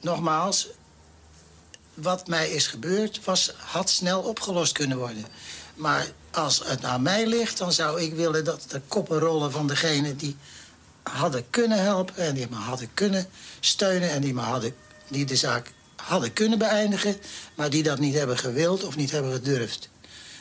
nogmaals, wat mij is gebeurd was, had snel opgelost kunnen worden. Maar als het aan mij ligt, dan zou ik willen dat de koppen rollen van degenen die hadden kunnen helpen en die me hadden kunnen steunen en die, me hadden, die de zaak hadden kunnen beëindigen, maar die dat niet hebben gewild of niet hebben gedurfd.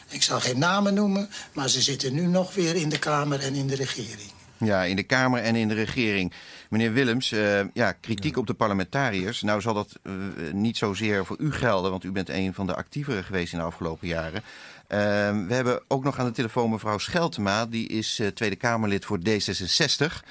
Ik zal geen namen noemen, maar ze zitten nu nog weer in de Kamer en in de regering. Ja, in de Kamer en in de regering. Meneer Willems, uh, ja, kritiek op de parlementariërs. Nou zal dat uh, niet zozeer voor u gelden, want u bent een van de actieveren geweest in de afgelopen jaren. Uh, we hebben ook nog aan de telefoon mevrouw Scheltema, die is uh, Tweede Kamerlid voor D66.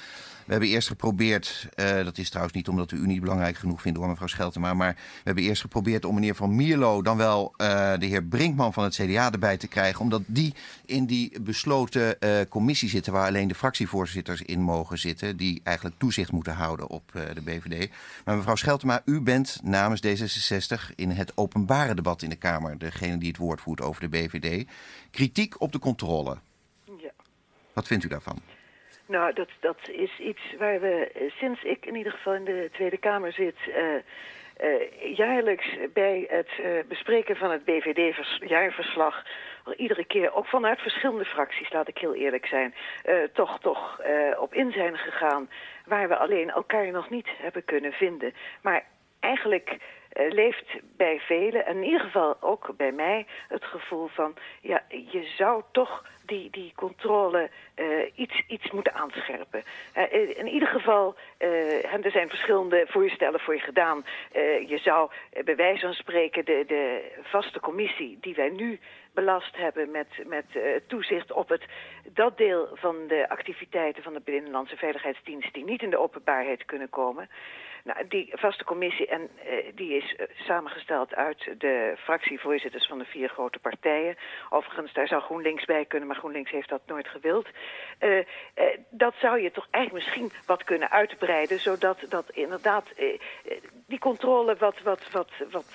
We hebben eerst geprobeerd, uh, dat is trouwens niet omdat we u niet belangrijk genoeg vinden hoor mevrouw Scheltema, maar we hebben eerst geprobeerd om meneer Van Mierlo, dan wel uh, de heer Brinkman van het CDA erbij te krijgen, omdat die in die besloten uh, commissie zitten waar alleen de fractievoorzitters in mogen zitten, die eigenlijk toezicht moeten houden op de BVD. Maar mevrouw Scheltema, u bent namens D66 in het openbare debat in de Kamer degene die het woord voert over de BVD. Kritiek op de controle. Ja. Wat vindt u daarvan? Nou, dat, dat is iets waar we, sinds ik in ieder geval in de Tweede Kamer zit... Uh, uh, jaarlijks bij het bespreken van het BVD-jaarverslag... iedere keer, ook vanuit verschillende fracties, laat ik heel eerlijk zijn... toch, toch op in zijn gegaan waar we alleen elkaar nog niet hebben kunnen vinden. Maar eigenlijk... Uh, leeft bij velen, en in ieder geval ook bij mij, het gevoel van... ja, je zou toch die, die controle uh, iets, iets moeten aanscherpen. Uh, in ieder geval, uh, er zijn verschillende voorstellen voor je gedaan. je zou bij wijze van spreken de, de vaste commissie die wij nu belast hebben met, met toezicht op het, dat deel van de activiteiten van de Binnenlandse Veiligheidsdienst die niet in de openbaarheid kunnen komen. Nou, die vaste commissie en, uh, die is uh, samengesteld uit de fractievoorzitters van de vier grote partijen. Overigens, daar zou GroenLinks bij kunnen, maar GroenLinks heeft dat nooit gewild. Uh, dat zou je toch eigenlijk misschien wat kunnen uitbreiden, zodat dat inderdaad die controle wat, wat, wat, wat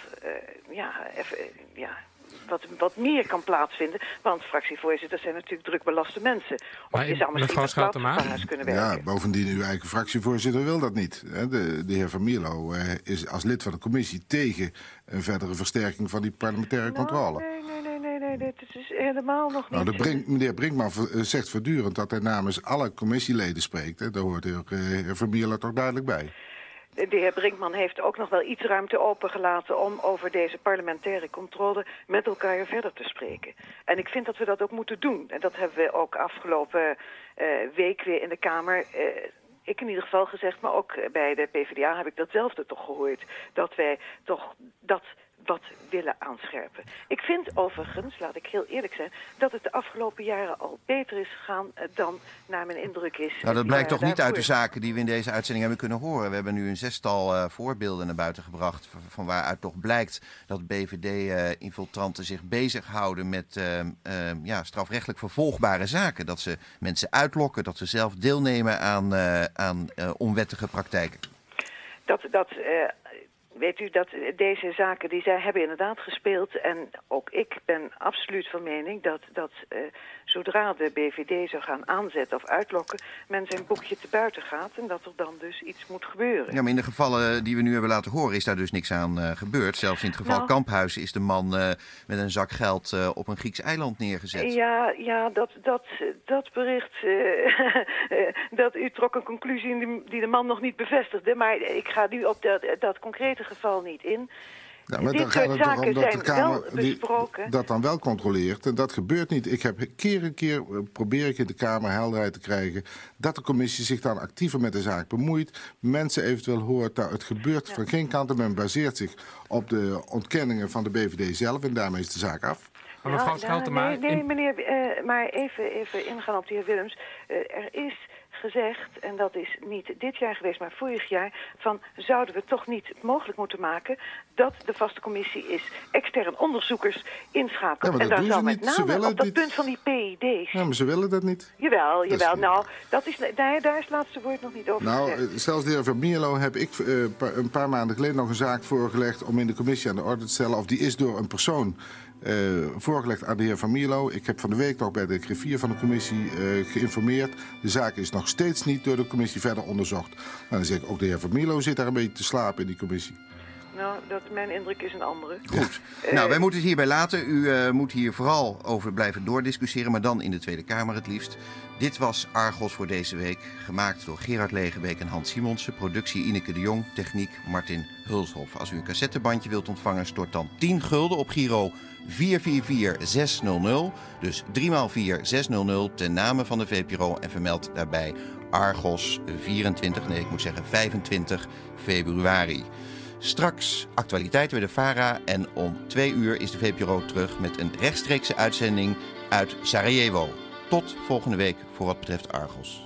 ja, even, ja, wat, wat meer kan plaatsvinden. Want fractievoorzitters zijn natuurlijk drukbelaste mensen. Of maar, je zou misschien plaatsvervangers kunnen werken. Ja, bovendien uw eigen fractievoorzitter wil dat niet. De, de heer Van Mierlo uh, is als lid van de commissie tegen een verdere versterking van die parlementaire nou, controle. Nee, nee, nee, nee, nee, dit is helemaal nog nou, niet... De Brink, meneer Brinkman zegt voortdurend dat hij namens alle commissieleden spreekt. Hè. Daar hoort de heer Van Mierlo toch duidelijk bij. De heer Brinkman heeft ook nog wel iets ruimte opengelaten om over deze parlementaire controle met elkaar verder te spreken. En ik vind dat we dat ook moeten doen. En dat hebben we ook afgelopen uh, week weer in de Kamer... Uh, ik in ieder geval gezegd, maar ook bij de PvdA heb ik datzelfde toch gehoord. Dat wij toch dat wat willen aanscherpen. Ik vind overigens, laat ik heel eerlijk zijn... dat het de afgelopen jaren al beter is gegaan uh, dan naar mijn indruk is. Nou, dat blijkt toch niet uit de zaken die we in deze uitzending hebben kunnen horen. We hebben nu een zestal uh, voorbeelden naar buiten gebracht... van, van waaruit toch blijkt dat BVD-infiltranten uh, zich bezighouden met ja, strafrechtelijk vervolgbare zaken. Dat ze mensen uitlokken, dat ze zelf deelnemen aan, aan onwettige praktijken. Dat, dat Weet u dat deze zaken die zij hebben inderdaad gespeeld. En ook ik ben absoluut van mening dat, dat uh, zodra de BVD zou gaan aanzetten of uitlokken... men zijn boekje te buiten gaat en dat er dan dus iets moet gebeuren. Ja, maar in de gevallen die we nu hebben laten horen is daar dus niks aan uh, gebeurd. Zelfs in het geval Nou. Kamphuizen is de man uh, met een zak geld op een Grieks eiland neergezet. Ja, ja dat, dat, dat bericht, [LAUGHS] dat u trok een conclusie die, die de man nog niet bevestigde. Maar ik ga nu op dat, dat concrete geval niet in. Ja, maar Dit dan gaat het toch zaken om dat de Kamer wel die- besproken. dat dan wel controleert. En dat gebeurt niet. Ik heb keer en keer eh, probeer ik in de Kamer helderheid te krijgen... dat de commissie zich dan actiever met de zaak bemoeit. Mensen eventueel hoort, nou, het gebeurt van geen kant. En men baseert zich op de ontkenningen van de BVD zelf. En daarmee is de zaak af. Maar mevrouw Nou, Scheltema, Nee, nee meneer, eh, maar even, even ingaan op de heer Willems. Eh, er is gezegd, en dat is niet dit jaar geweest, maar vorig jaar... van zouden we toch niet mogelijk moeten maken... dat de vaste commissie is extern onderzoekers inschakelt. Ja, maar en daar zou ze met name op dat niet. punt van die PID's... Ja, maar ze willen dat niet. Jawel, Dat jawel. nou, dat is, daar, daar is het laatste woord nog niet over Nou, gezegd. eh, zelfs de heer Van Mierlo heb ik eh, een paar maanden geleden nog een zaak voorgelegd... om in de commissie aan de orde te stellen. Of die is door een persoon eh, voorgelegd aan de heer Van Mierlo. Ik heb van de week nog bij de griffier van de commissie eh, geïnformeerd. De zaak is nog steeds niet door de commissie verder onderzocht. Nou, dan zeg ik, ook de heer Van Mierlo zit daar een beetje te slapen in die commissie. Nou, dat mijn indruk is een andere. Goed. Eh, nou, wij moeten het hierbij laten. U eh, moet hier vooral over blijven doordiscussiëren, maar dan in de Tweede Kamer het liefst. Dit was Argos voor deze week, gemaakt door Gerard Legebeek en Hans Simonsen. Productie Ineke de Jong, techniek Martin Hulshoff. Als u een cassettebandje wilt ontvangen, stort dan 10 gulden op Giro 444600. Dus 3x4 600 ten name van de VPRO en vermeld daarbij Argos 24, nee ik moet zeggen 25 februari. Straks actualiteiten bij de VARA en om twee uur is de VPRO terug met een rechtstreekse uitzending uit Sarajevo. Tot volgende week voor wat betreft Argos.